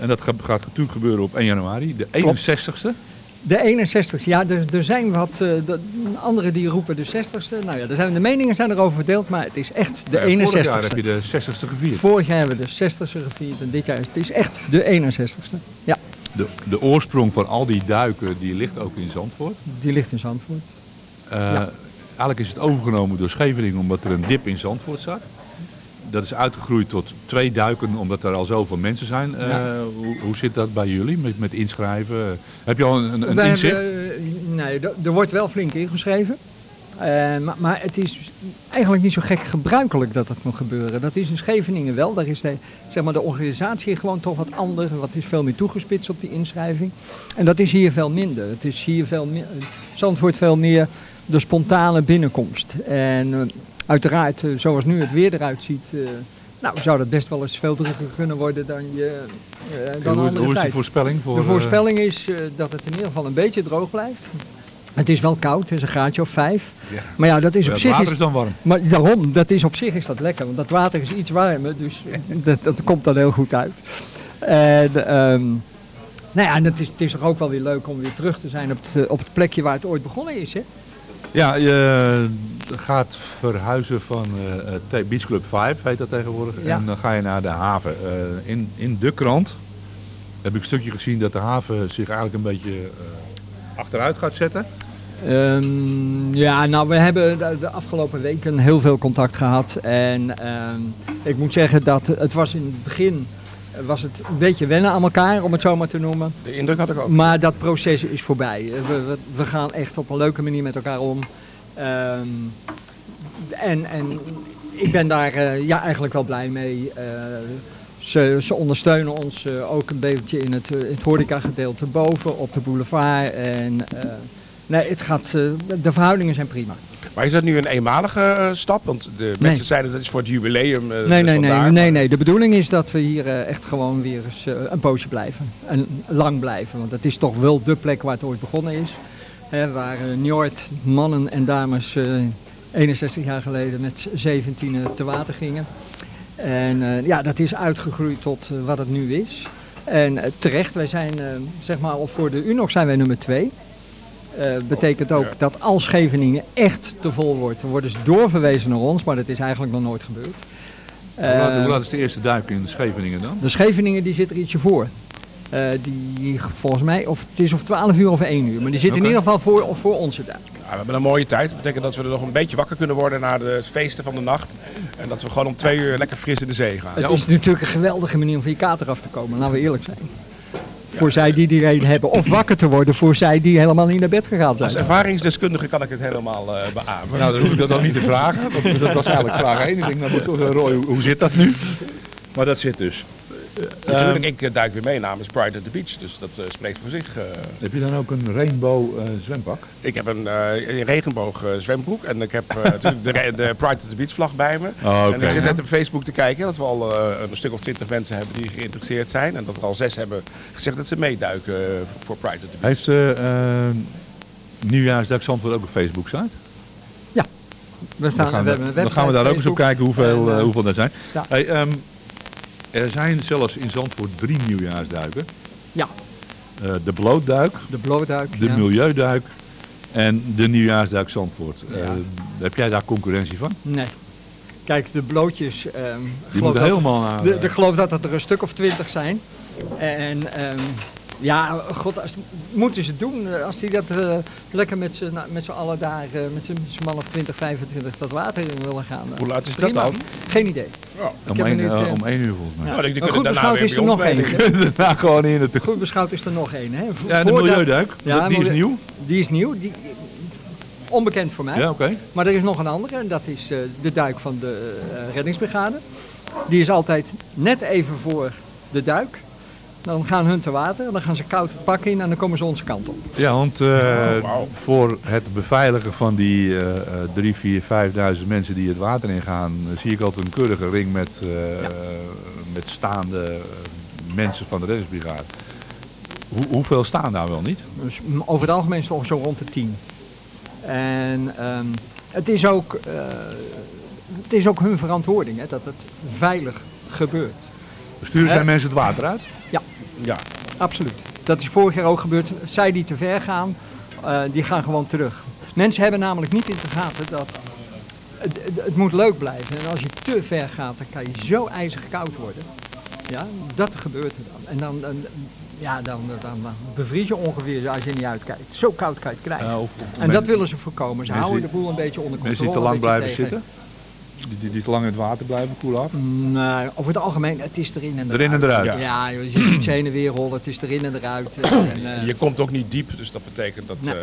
En dat gaat, gaat natuurlijk gebeuren op 1 januari, de 61ste. De 61ste, ja, er, er zijn wat de, anderen die roepen de 60ste. Nou ja, er zijn, de meningen zijn erover verdeeld, maar het is echt de Ja, 61ste. Vorig jaar heb je de 60ste gevierd. Vorig jaar hebben we de 60ste gevierd en dit jaar is het is echt de 61ste. Ja, De, de oorsprong van al die duiken die ligt ook in Zandvoort. die ligt in Zandvoort. Eh, Ja. Eigenlijk is het overgenomen door Scheveningen omdat er een dip in Zandvoort zat. Dat is uitgegroeid tot twee duiken omdat er al zoveel mensen zijn. Eh, Ja. hoe, hoe zit dat bij jullie met, met inschrijven? Heb je al een, een, inzicht? hebben, eh, nee, er- wordt wel flink ingeschreven. Eh, maar, maar het is eigenlijk niet zo gek gebruikelijk dat dat moet gebeuren. Dat is in Scheveningen wel. Daar is de, zeg maar, de organisatie gewoon toch wat anders. Wat is veel meer toegespitst op die inschrijving. En dat is hier veel minder. Het is hier veel meer. Zandvoort veel meer de spontane binnenkomst. En uiteraard, eh, zoals nu het weer eruit ziet. eh, nou, zou dat best wel eens veel drukker kunnen worden dan je eh, dan hoe, hoe is de voorspelling? Voor, de voorspelling is dat het in ieder geval een beetje droog blijft. Het is wel koud, het is een graadje of vijf. Ja. Maar ja, dat is Ja, op het zich... water is dan warm. Maar daarom, dat is op zich is dat lekker. Want dat water is iets warmer, dus (laughs) dat, dat komt dan heel goed uit. En, ehm, nou ja, en het is, het is toch ook wel weer leuk om weer terug te zijn op het, op het plekje waar het ooit begonnen is, hè? Ja, je gaat verhuizen van eh, eh, Beach Club 5, heet dat tegenwoordig. Ja. En dan ga je naar de haven. Eh, in, in de krant heb ik een stukje gezien dat de haven zich eigenlijk een beetje achteruit gaat zetten. Ehm, ja, nou, we hebben de, de afgelopen weken heel veel contact gehad. En ehm, ik moet zeggen dat het was in het begin was het een beetje wennen aan elkaar, om het zo maar te noemen. De indruk had ik ook. Maar dat proces is voorbij. Eh, We, we, we gaan echt op een leuke manier met elkaar om. Ehm, en, en ik ben daar eh, ja, eigenlijk wel blij mee. Eh, ze, ze ondersteunen ons ook een beetje in het, het horecagedeelte boven op de boulevard. En, nee, het gaat, de verhoudingen zijn prima. Maar is dat nu een eenmalige eh, stap? Want de mensen zeiden dat is voor het jubileum. eh, Nee, dus nee, nee, vandaar. nee, nee. De bedoeling is dat we hier eh, echt gewoon weer eens een poosje blijven. En lang blijven. Want het is toch wel de plek waar het ooit begonnen is. Hè, waar Njord, mannen en dames eh, 61 jaar geleden met 17 te water gingen. En ja, dat is uitgegroeid tot wat het nu is. En terecht, wij zijn, zeg maar, voor de UNOX zijn wij nummer 2. Betekent ook dat als Scheveningen echt te vol wordt, dan worden ze doorverwezen naar ons, maar dat is eigenlijk nog nooit gebeurd. hoe, laat, Eh, hoe laat is de eerste duik in Scheveningen dan? de Scheveningen die zit er ietsje voor. Eh, die volgens mij, of het is of 12 uur of 1 uur, maar die zit in ieder geval voor, of voor onze duik. Ja, we hebben een mooie tijd. Dat betekent dat we er nog een beetje wakker kunnen worden na de feesten van de nacht. En dat we gewoon om twee uur lekker fris in de zee gaan. Het is natuurlijk een geweldige manier om van je kater af te komen, laten we eerlijk zijn. Voor zij die die reden hebben, of wakker te worden voor zij die helemaal niet naar bed gegaan zijn. Als ervaringsdeskundige kan ik het helemaal eh beamen. Nou, dan hoef ik dat nog niet te vragen. Dat, dat was eigenlijk vraag 1. Ik denk, nou, eh, Roy, hoe zit dat nu? Maar dat zit dus. Natuurlijk, Ehm, ik eh, duik weer mee namens Pride at the Beach. Dus dat eh, spreekt voor zich. eh. Heb je dan ook een rainbow eh, zwempak? Ik heb een, eh, een regenboog eh, zwembroek en ik heb eh, (laughs) natuurlijk de, de Pride at the Beach vlag bij me. Oh, oké. En ik zit net op Facebook te kijken dat we al eh, een stuk of twintig mensen hebben die geïnteresseerd zijn. En dat er al zes hebben gezegd dat ze meeduiken eh, voor Pride at the Beach. Heeft uh, Nieuwjaarsdag Zandvoort ook een Facebook site? We staan, dan gaan we we, hebben een dan gaan we daar ook eens op kijken hoeveel, En, eh, eh, hoeveel er zijn. ja. Hey, ehm, er zijn zelfs in Zandvoort drie nieuwjaarsduiken. Ja. Eh, de blootduik, De blootduik. de ja. milieuduik en de nieuwjaarsduik Zandvoort. Ja. Eh, heb jij daar concurrentie van? Nee. Kijk, de blootjes. ehm, geloof moeten dat- helemaal naar, de- eh, de- Ik geloof dat het er een stuk of twintig zijn. En ehm, ja, god, als, moeten ze doen. eh, Als die dat eh, lekker met z'n nou, met z'n allen daar, eh, met z'n man of 20, 25 dat water in willen gaan. Hoe laat is dat prima. dan? Geen idee. Om heb één, niet, eh, eh, om één uur volgens mij. Ja. Nou, Maar kunnen goed daarna weer is er nog één. (laughs) Daarna gewoon in het Goed beschouwd is er nog één. Hè? Vo- Ja, de milieuduik, die is nieuw? Die is nieuw. Die, onbekend voor mij. Ja, oké. Maar er is nog een andere en dat is eh, de duik van de reddingsbrigade. Die is altijd net even voor de duik. Dan gaan hun te water, dan gaan ze koud het pak in en dan komen ze onze kant op. Ja, want eh, voor het beveiligen van die eh, 3, 4, 5.000 mensen die het water ingaan, eh, zie ik altijd een keurige ring met, eh, met staande mensen van de reddingsbrigade. Hoe, hoeveel staan daar wel niet? Dus m- over het algemeen het zo rond de 10. En ehm, het, is ook, het is ook hun verantwoording hè, dat het veilig gebeurt. Sturen Hè? zijn mensen het water uit? Ja, ja, absoluut. Dat is vorig jaar ook gebeurd. Zij die te ver gaan, eh, die gaan gewoon terug. Mensen hebben namelijk niet in de gaten dat het, het, moet leuk blijven. En als je te ver gaat, dan kan je zo ijzig koud worden. Ja, dat gebeurt er dan. En dan, dan, ja, dan, dan, dan bevries je ongeveer als je niet uitkijkt. Zo koud kan je het krijgen. Ja, en dat willen ze voorkomen. Ze houden de boel een beetje onder controle. Mensen die te lang blijven tegen. zitten? Die, die, die te lang in het water blijven koelen af? Nee, over het algemeen, het is erin en eruit. Erin en eruit. Ja, je ziet ze heen en weer rollen, het is erin en eruit. En, eh, Je komt ook niet diep, dus dat betekent dat... Nee. eh,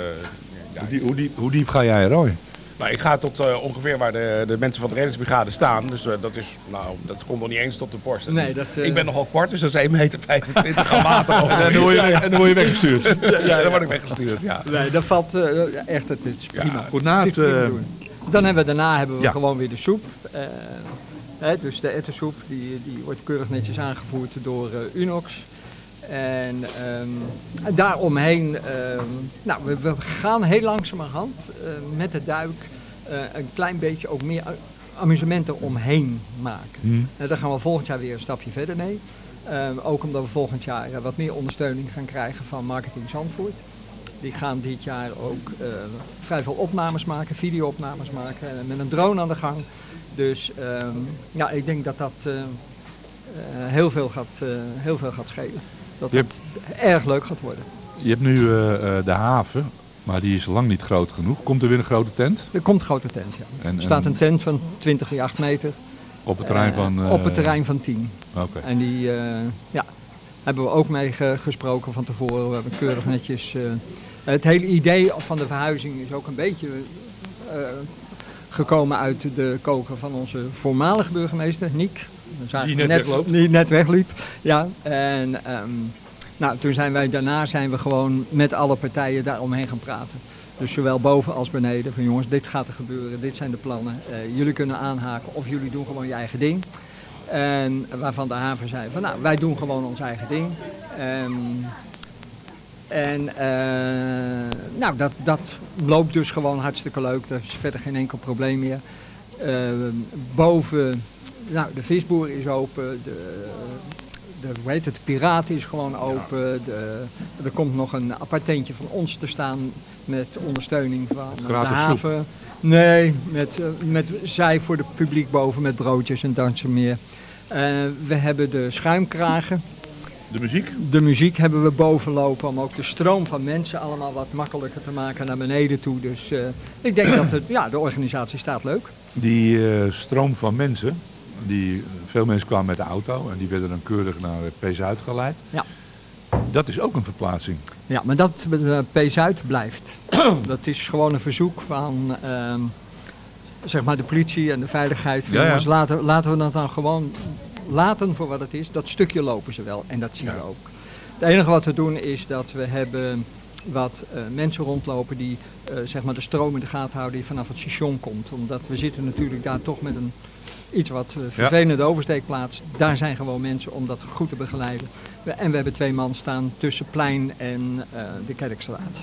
ja, Hoe diep, hoe diep, hoe diep ga jij, Roy? Nou, ik ga tot eh, ongeveer waar de, de mensen van de reddingsbrigade staan. Dus eh, dat is, nou, dat komt nog niet eens tot de borst. Nee, dat, eh, Ik ben nogal kort, dus dat is 1,25 meter aan water. (laughs) En dan word je en dan word je weggestuurd. Ja, ja, dan word ik weggestuurd, ja. Nee, dat valt eh, echt, het is prima. Goed, na Het Dan hebben we daarna hebben we Ja. gewoon weer de soep. Eh, hè, dus de ettensoep, die, die wordt keurig netjes aangevoerd door eh, Unox. En ehm, daaromheen, ehm, nou, we, we gaan heel langzamerhand eh, met de duik een klein beetje ook meer a- amusementen omheen maken. Hmm. Eh, daar gaan we volgend jaar weer een stapje verder mee. Ehm, ook omdat we volgend jaar wat meer ondersteuning gaan krijgen van Marketing Zandvoort. Die gaan dit jaar ook eh, vrij veel opnames maken, video-opnames maken, eh, met een drone aan de gang. Dus ehm, ja, ik denk dat dat eh, heel, veel gaat, heel veel gaat schelen. Dat het erg leuk gaat worden. Je hebt nu de haven, maar die is lang niet groot genoeg. Komt er weer een grote tent? Er komt een grote tent, ja. En- er staat en- een tent van 20 bij 8 meter. Op het terrein van... op het terrein van 10. Oké. En die ja, hebben we ook mee ge- gesproken van tevoren. We hebben keurig netjes... het hele idee van de verhuizing is ook een beetje eh, gekomen uit de koker van onze voormalige burgemeester, Niek. Die net. Die net wegliep, ja. En ehm, nou, toen zijn wij, daarna zijn we gewoon met alle partijen daaromheen gaan praten. Dus zowel boven als beneden. Van jongens, dit gaat er gebeuren, dit zijn de plannen. Eh, jullie kunnen aanhaken of jullie doen gewoon je eigen ding. En waarvan de haven zei van nou, wij doen gewoon ons eigen ding. Ehm, en eh, nou, dat, dat loopt dus gewoon hartstikke leuk. Er is verder geen enkel probleem meer. Eh, boven, nou, de visboer is open. De, de, hoe heet het, de piraten is gewoon open. De, er komt nog een apart tentje van ons te staan met ondersteuning van de soep. haven. Nee, met, eh, met zij voor het publiek boven met broodjes en dansje meer. We hebben de schuimkragen. De muziek? De muziek hebben we boven lopen om ook de stroom van mensen allemaal wat makkelijker te maken naar beneden toe. Dus eh, ik denk dat het, ja, de organisatie staat leuk. Die eh, stroom van mensen, die, veel mensen kwamen met de auto en die werden dan keurig naar P Zuid geleid. Ja. Dat is ook een verplaatsing. Ja, maar dat uh, P-Zuid blijft. (clears throat) dat is gewoon een verzoek van ehm, zeg maar de politie en de veiligheid. Van, Ja, laten, laten we dat dan gewoon laten voor wat het is. Dat stukje lopen ze wel en dat zien we ook. Het enige wat we doen is dat we hebben wat eh, mensen rondlopen die eh, zeg maar de stroom in de gaten houden die vanaf het station komt. Omdat we zitten natuurlijk daar toch met een iets wat eh, vervelende oversteekplaats. Daar zijn gewoon mensen om dat goed te begeleiden. We- En we hebben twee man staan tussen plein en de Kerkstraat.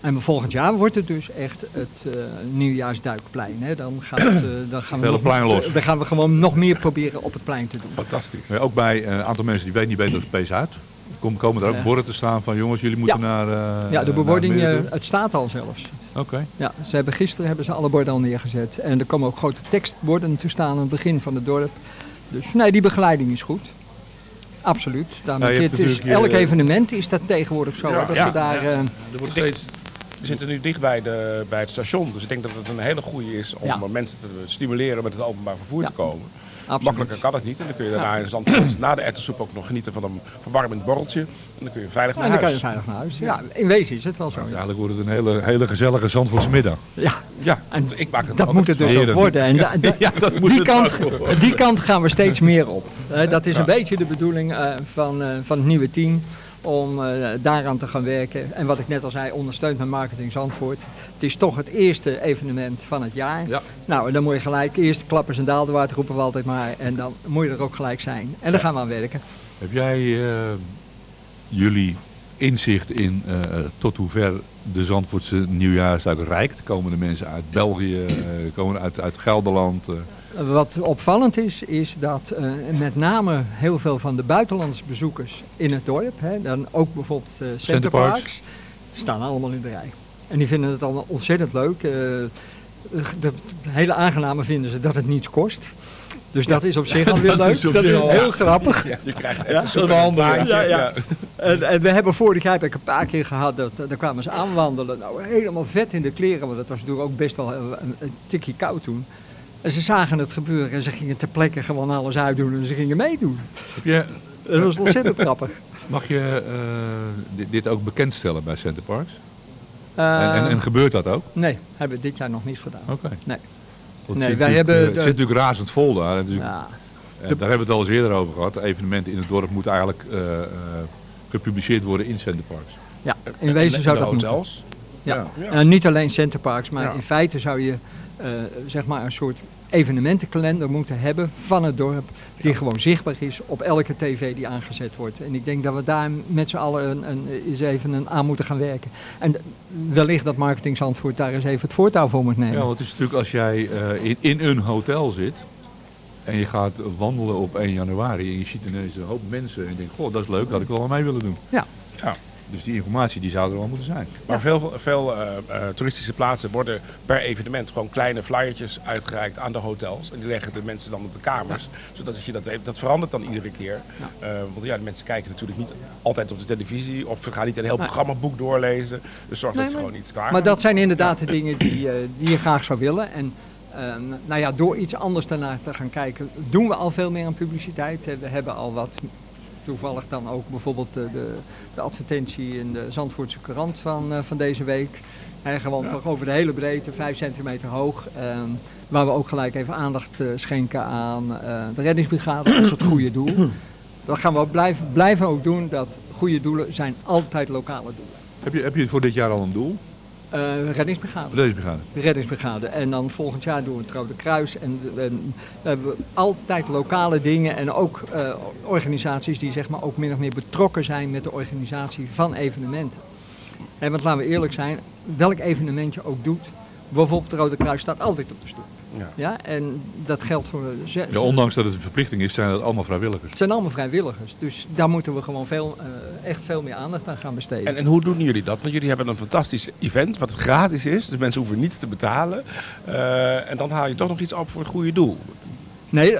En volgend jaar wordt het dus echt het eh, nieuwjaarsduikplein. Hè. Dan, gaat, eh, dan, gaan we Hele nog- plein los. dan gaan we gewoon nog meer proberen op het plein te doen. Fantastisch. Ook bij eh, een aantal mensen die weten niet beter dan P Zuid. Kom- Komen er ook borden te staan van jongens, jullie moeten Ja. naar... eh, Ja, de eh, toe? het staat al zelfs. Oké. Ja, ze hebben, gisteren hebben ze alle borden al neergezet. En er komen ook grote tekstborden te staan aan het begin van het dorp. Dus nee, die begeleiding is goed. Absoluut. Ja, is, elk evenement is dat tegenwoordig zo. dat ze daar, ja. eh, Er wordt steeds, we zitten nu dicht bij, de, bij het station, dus ik denk dat het een hele goede is om Ja. mensen te stimuleren met het openbaar vervoer te komen. Absoluut. Makkelijker kan het niet. En dan kun je daarna in Zandvoort na de ettersoep ook nog genieten van een verwarmend borreltje. En dan kun je veilig en naar dan kan huis. je veilig naar huis. Ja, in wezen is het wel zo. Eigenlijk wordt het een hele, hele gezellige Zandvoortse middag. Ja, ja ik maak het dat moet het dus ook worden. En da- (laughs) da- Ja, dat moet die, kant, die kant gaan we steeds meer op. Eh, dat is een Ja. beetje de bedoeling eh, van, eh, van het nieuwe team. Om eh, daaraan te gaan werken. En wat ik net al zei, ondersteunt met Marketing Zandvoort. Het is toch het eerste evenement van het jaar. Nou, en dan moet je gelijk eerst klappers en daalderwaard roepen we altijd maar. En dan moet je er ook gelijk zijn. En daar gaan we aan werken. Heb jij eh, jullie inzicht in eh, tot hoever de Zandvoortse nieuwjaarsduik reikt? Komen de mensen uit België, komen uit, uit Gelderland? Wat opvallend is, is dat eh, met name heel veel van de buitenlandse bezoekers in het dorp, hè, dan ook bijvoorbeeld eh Centerparks. Staan allemaal in de rij. En die vinden het allemaal ontzettend leuk. Eh, de, hele aangename vinden ze dat het niets kost. Dus dat is op zich Ja, alweer dat (laughs) leuk. dat is al- heel ja. grappig. Je krijgt echt een soep en een vaantje, Ja. En, en we hebben voor de Grijp een paar keer gehad, dat, daar kwamen ze aanwandelen. Nou, helemaal vet in de kleren, want het was natuurlijk ook best wel een, een, een tikje koud toen. En ze zagen het gebeuren en ze gingen ter plekke gewoon alles uitdoen en ze gingen meedoen. Heb je, Dat was ontzettend (laughs) grappig. Mag je eh, dit, dit ook bekendstellen bij Centerparks? Eh, en, en, en gebeurt dat ook? Nee, hebben we dit jaar nog niet gedaan. Oké. Nee. Want Nee, het wij zit hebben de- eh, het zit natuurlijk razend vol daar. En natuurlijk- Ja. De- daar hebben we het al eens eerder over gehad. Evenementen in het dorp moeten eigenlijk eh, eh, gepubliceerd worden in Centerparks. Ja, in wezen zou de dat moeten. hotels. Ja. Ja. En niet alleen Centerparks, maar Ja. in feite zou je eh, zeg maar een soort evenementenkalender moeten hebben van het dorp. Die gewoon zichtbaar is op elke tv die aangezet wordt. En ik denk dat we daar met z'n allen een, een, eens even een aan moeten gaan werken. En wellicht dat Marketing Zandvoort daar eens even het voortouw voor moet nemen. Ja, want het is natuurlijk als jij eh, in, in een hotel zit En je gaat wandelen op 1 januari en je ziet ineens een hoop mensen en je denkt, goh, dat is leuk, dat had ik wel aan mee willen doen. Ja. Ja. Dus die informatie die zou er wel moeten zijn. Maar veel, veel eh, eh, toeristische plaatsen worden per evenement gewoon kleine flyertjes uitgereikt aan de hotels. En die leggen de mensen dan op de kamers. Zodat als je dat weet, dat verandert dan iedere keer. Eh, want ja, de mensen kijken natuurlijk niet altijd op de televisie. Of ze gaan niet een heel Nee. programmaboek doorlezen. Dus zorg Nee, dat je maar- gewoon iets klaar Maar dat zijn inderdaad de dingen die, eh, die je graag zou willen. En eh, nou ja, door iets anders daarnaar te gaan kijken, doen we al veel meer aan publiciteit. We hebben al wat, toevallig dan ook bijvoorbeeld de, de, de advertentie in de Zandvoortse krant van, eh, van deze week. En gewoon toch over de hele breedte, 5 centimeter hoog. ehm, waar we ook gelijk even aandacht eh, schenken aan eh, de reddingsbrigade als het goede doel. (clears throat) Dat gaan we ook blijven, blijven ook doen. Dat goede doelen zijn altijd lokale doelen. Heb je, heb je voor dit jaar al een doel? Eh, reddingsbrigade. Reddingsbrigade. De reddingsbrigade. En dan volgend jaar doen we het Rode Kruis. En, en we hebben altijd lokale dingen en ook eh, organisaties die zeg maar ook min of meer betrokken zijn met de organisatie van evenementen. En want laten we eerlijk zijn, welk evenement je ook doet, bijvoorbeeld het Rode Kruis staat altijd op de stoep. Ja. Ja, en dat geldt voor... Ja, ondanks dat het een verplichting is, zijn het allemaal vrijwilligers. Het zijn allemaal vrijwilligers. Dus daar moeten we gewoon veel, eh, echt veel meer aandacht aan gaan besteden. En, en hoe doen jullie dat? Want jullie hebben een fantastisch event wat gratis is. Dus mensen hoeven niets te betalen. Eh, en dan haal je toch nog iets op voor het goede doel. Nee,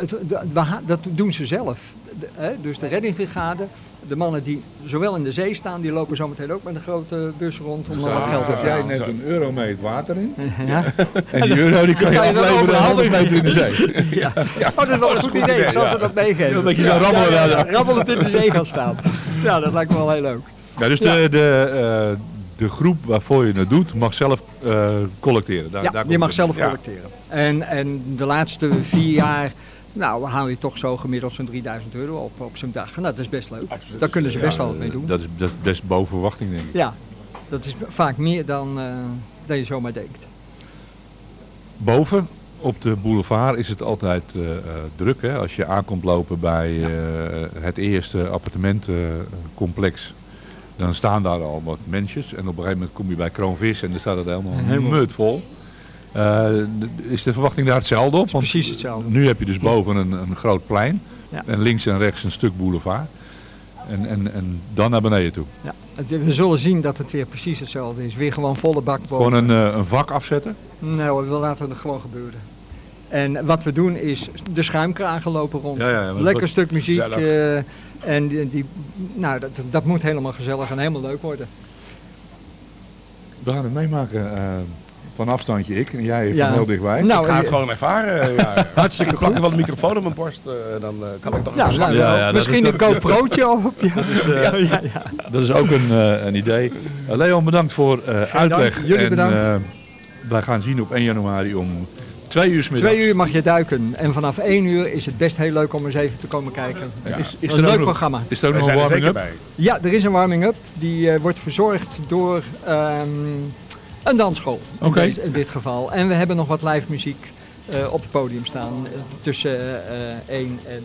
ha- dat doen ze zelf. De- hè, dus de reddingsbrigade, de mannen die zowel in de zee staan, die lopen zometeen ook met een grote bus rond om nog wat geld te jij net een euro mee het water in. Ja. (laughs) En die euro die kan je je afleveren overal 100 meter in de zee. (laughs) Ja. Oh, dat is wel een goed idee. Ik zal ze dat meegeven. Ja, een beetje zo rammelen Ja, ja, daar. ja, Rammelend in de zee gaan staan. Ja, dat lijkt me wel heel leuk. Ja, dus de, de, eh, de groep waarvoor je het doet mag zelf eh, collecteren. Daar, ja, daar je mag zelf Ja. collecteren. En, en de laatste vier jaar, nou, haal je toch zo gemiddeld zo'n 3000 euro op, op zo'n dag. Nou, dat is best leuk. Daar kunnen ze best wel wat mee doen. Dat is, dat, dat is boven verwachting, denk ik. Ja, dat is vaak meer dan, eh, dan je zomaar denkt. Boven op de boulevard is het altijd eh, eh, druk. Hè? Als je aankomt lopen bij het eerste appartementencomplex, dan staan daar al wat mensjes. En op een gegeven moment kom je bij Kroonvis en dan staat het helemaal Helemaal. mut vol. Eh, is de verwachting daar hetzelfde op? Want precies hetzelfde. Nu heb je dus boven een, een groot plein Ja. en links en rechts een stuk boulevard. En, en, en dan naar beneden toe. Ja, we zullen zien dat het weer precies hetzelfde is. Weer gewoon volle bak boven. Gewoon een, eh, een vak afzetten. Nee hoor, we laten het gewoon gebeuren. En wat we doen is de schuimkragen lopen rond. Ja, ja, Lekker stuk muziek. Eh, en die, die- nou, dat, dat moet helemaal gezellig en helemaal leuk worden. We gaan het meemaken van afstandje ik en jij Ja. van heel dichtbij. Nou, ik ga het gewoon ervaren. (laughs) ja. Hartstikke ik plak goed. wel een microfoon op mijn borst. eh, dan eh, kan ik toch Ja, nou, misschien een GoPro'tje op. Ja. (laughs) Dat is, eh, (laughs) ja, ja, ja. Dat is ook een, een idee. Leon, bedankt voor eh, uitleg. dank. Jullie en, bedankt. wij gaan zien op 1 januari om twee uur 's middags. Twee uur mag je duiken. En vanaf één uur is het best heel leuk om eens even te komen kijken. Ja. Is- is een er leuk nog- programma. is er ook nog een warming-up? Ja, er is een warming-up. Die eh, wordt verzorgd door ehm, een dansschool. In, Oké. deze- in dit geval. En we hebben nog wat live muziek eh, op het podium staan. eh, tussen eh 1 en...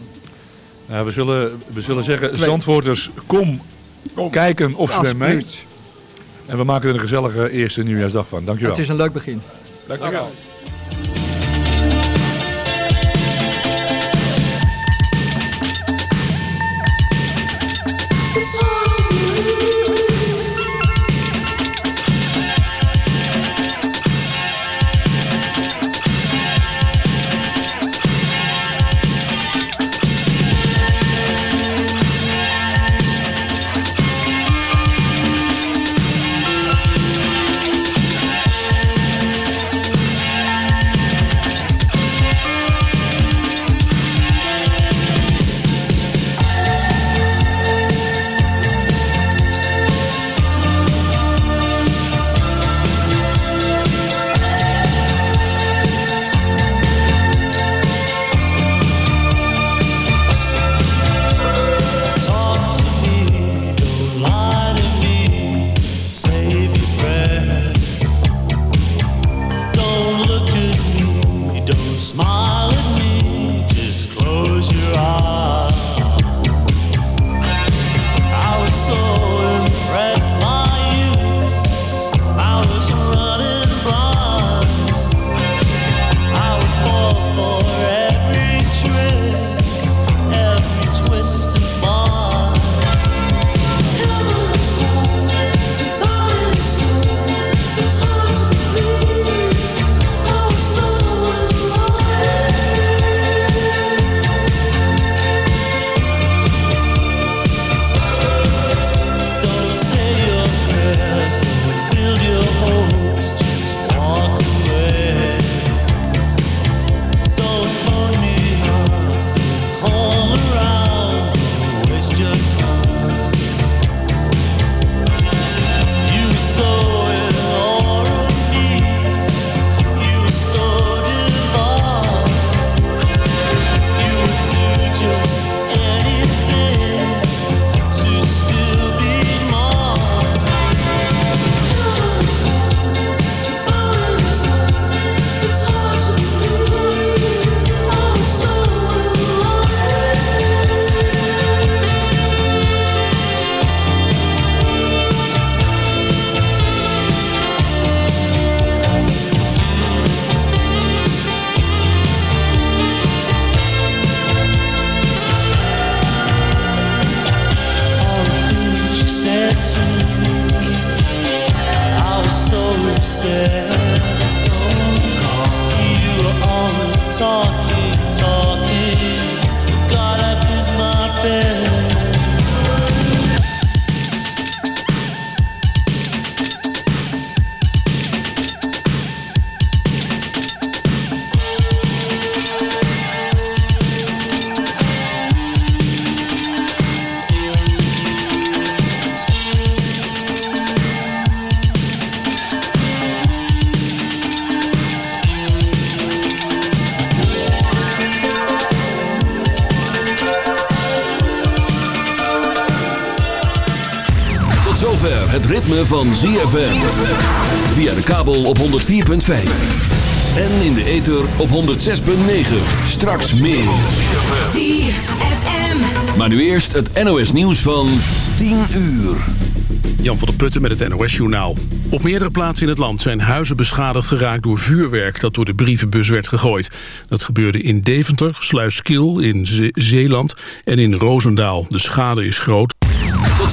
Nou, we, zullen, we zullen zeggen, Twee. Zandvoorters, kom, kijken of zwem mee. En we maken er een gezellige eerste nieuwjaarsdag van. Dankjewel. Het is een leuk begin. Dankjewel. Van ZFM. Via de kabel op 104.5. En in de ether op 106.9. Straks meer. ZFM. Maar nu eerst het NOS nieuws van 10 uur. Jan van der Putten met het NOS-journaal. Op meerdere plaatsen in het land zijn huizen beschadigd geraakt door vuurwerk... dat door de brievenbus werd gegooid. Dat gebeurde in Deventer, Sluiskil, in Ze- Zeeland en in Roosendaal. De schade is groot.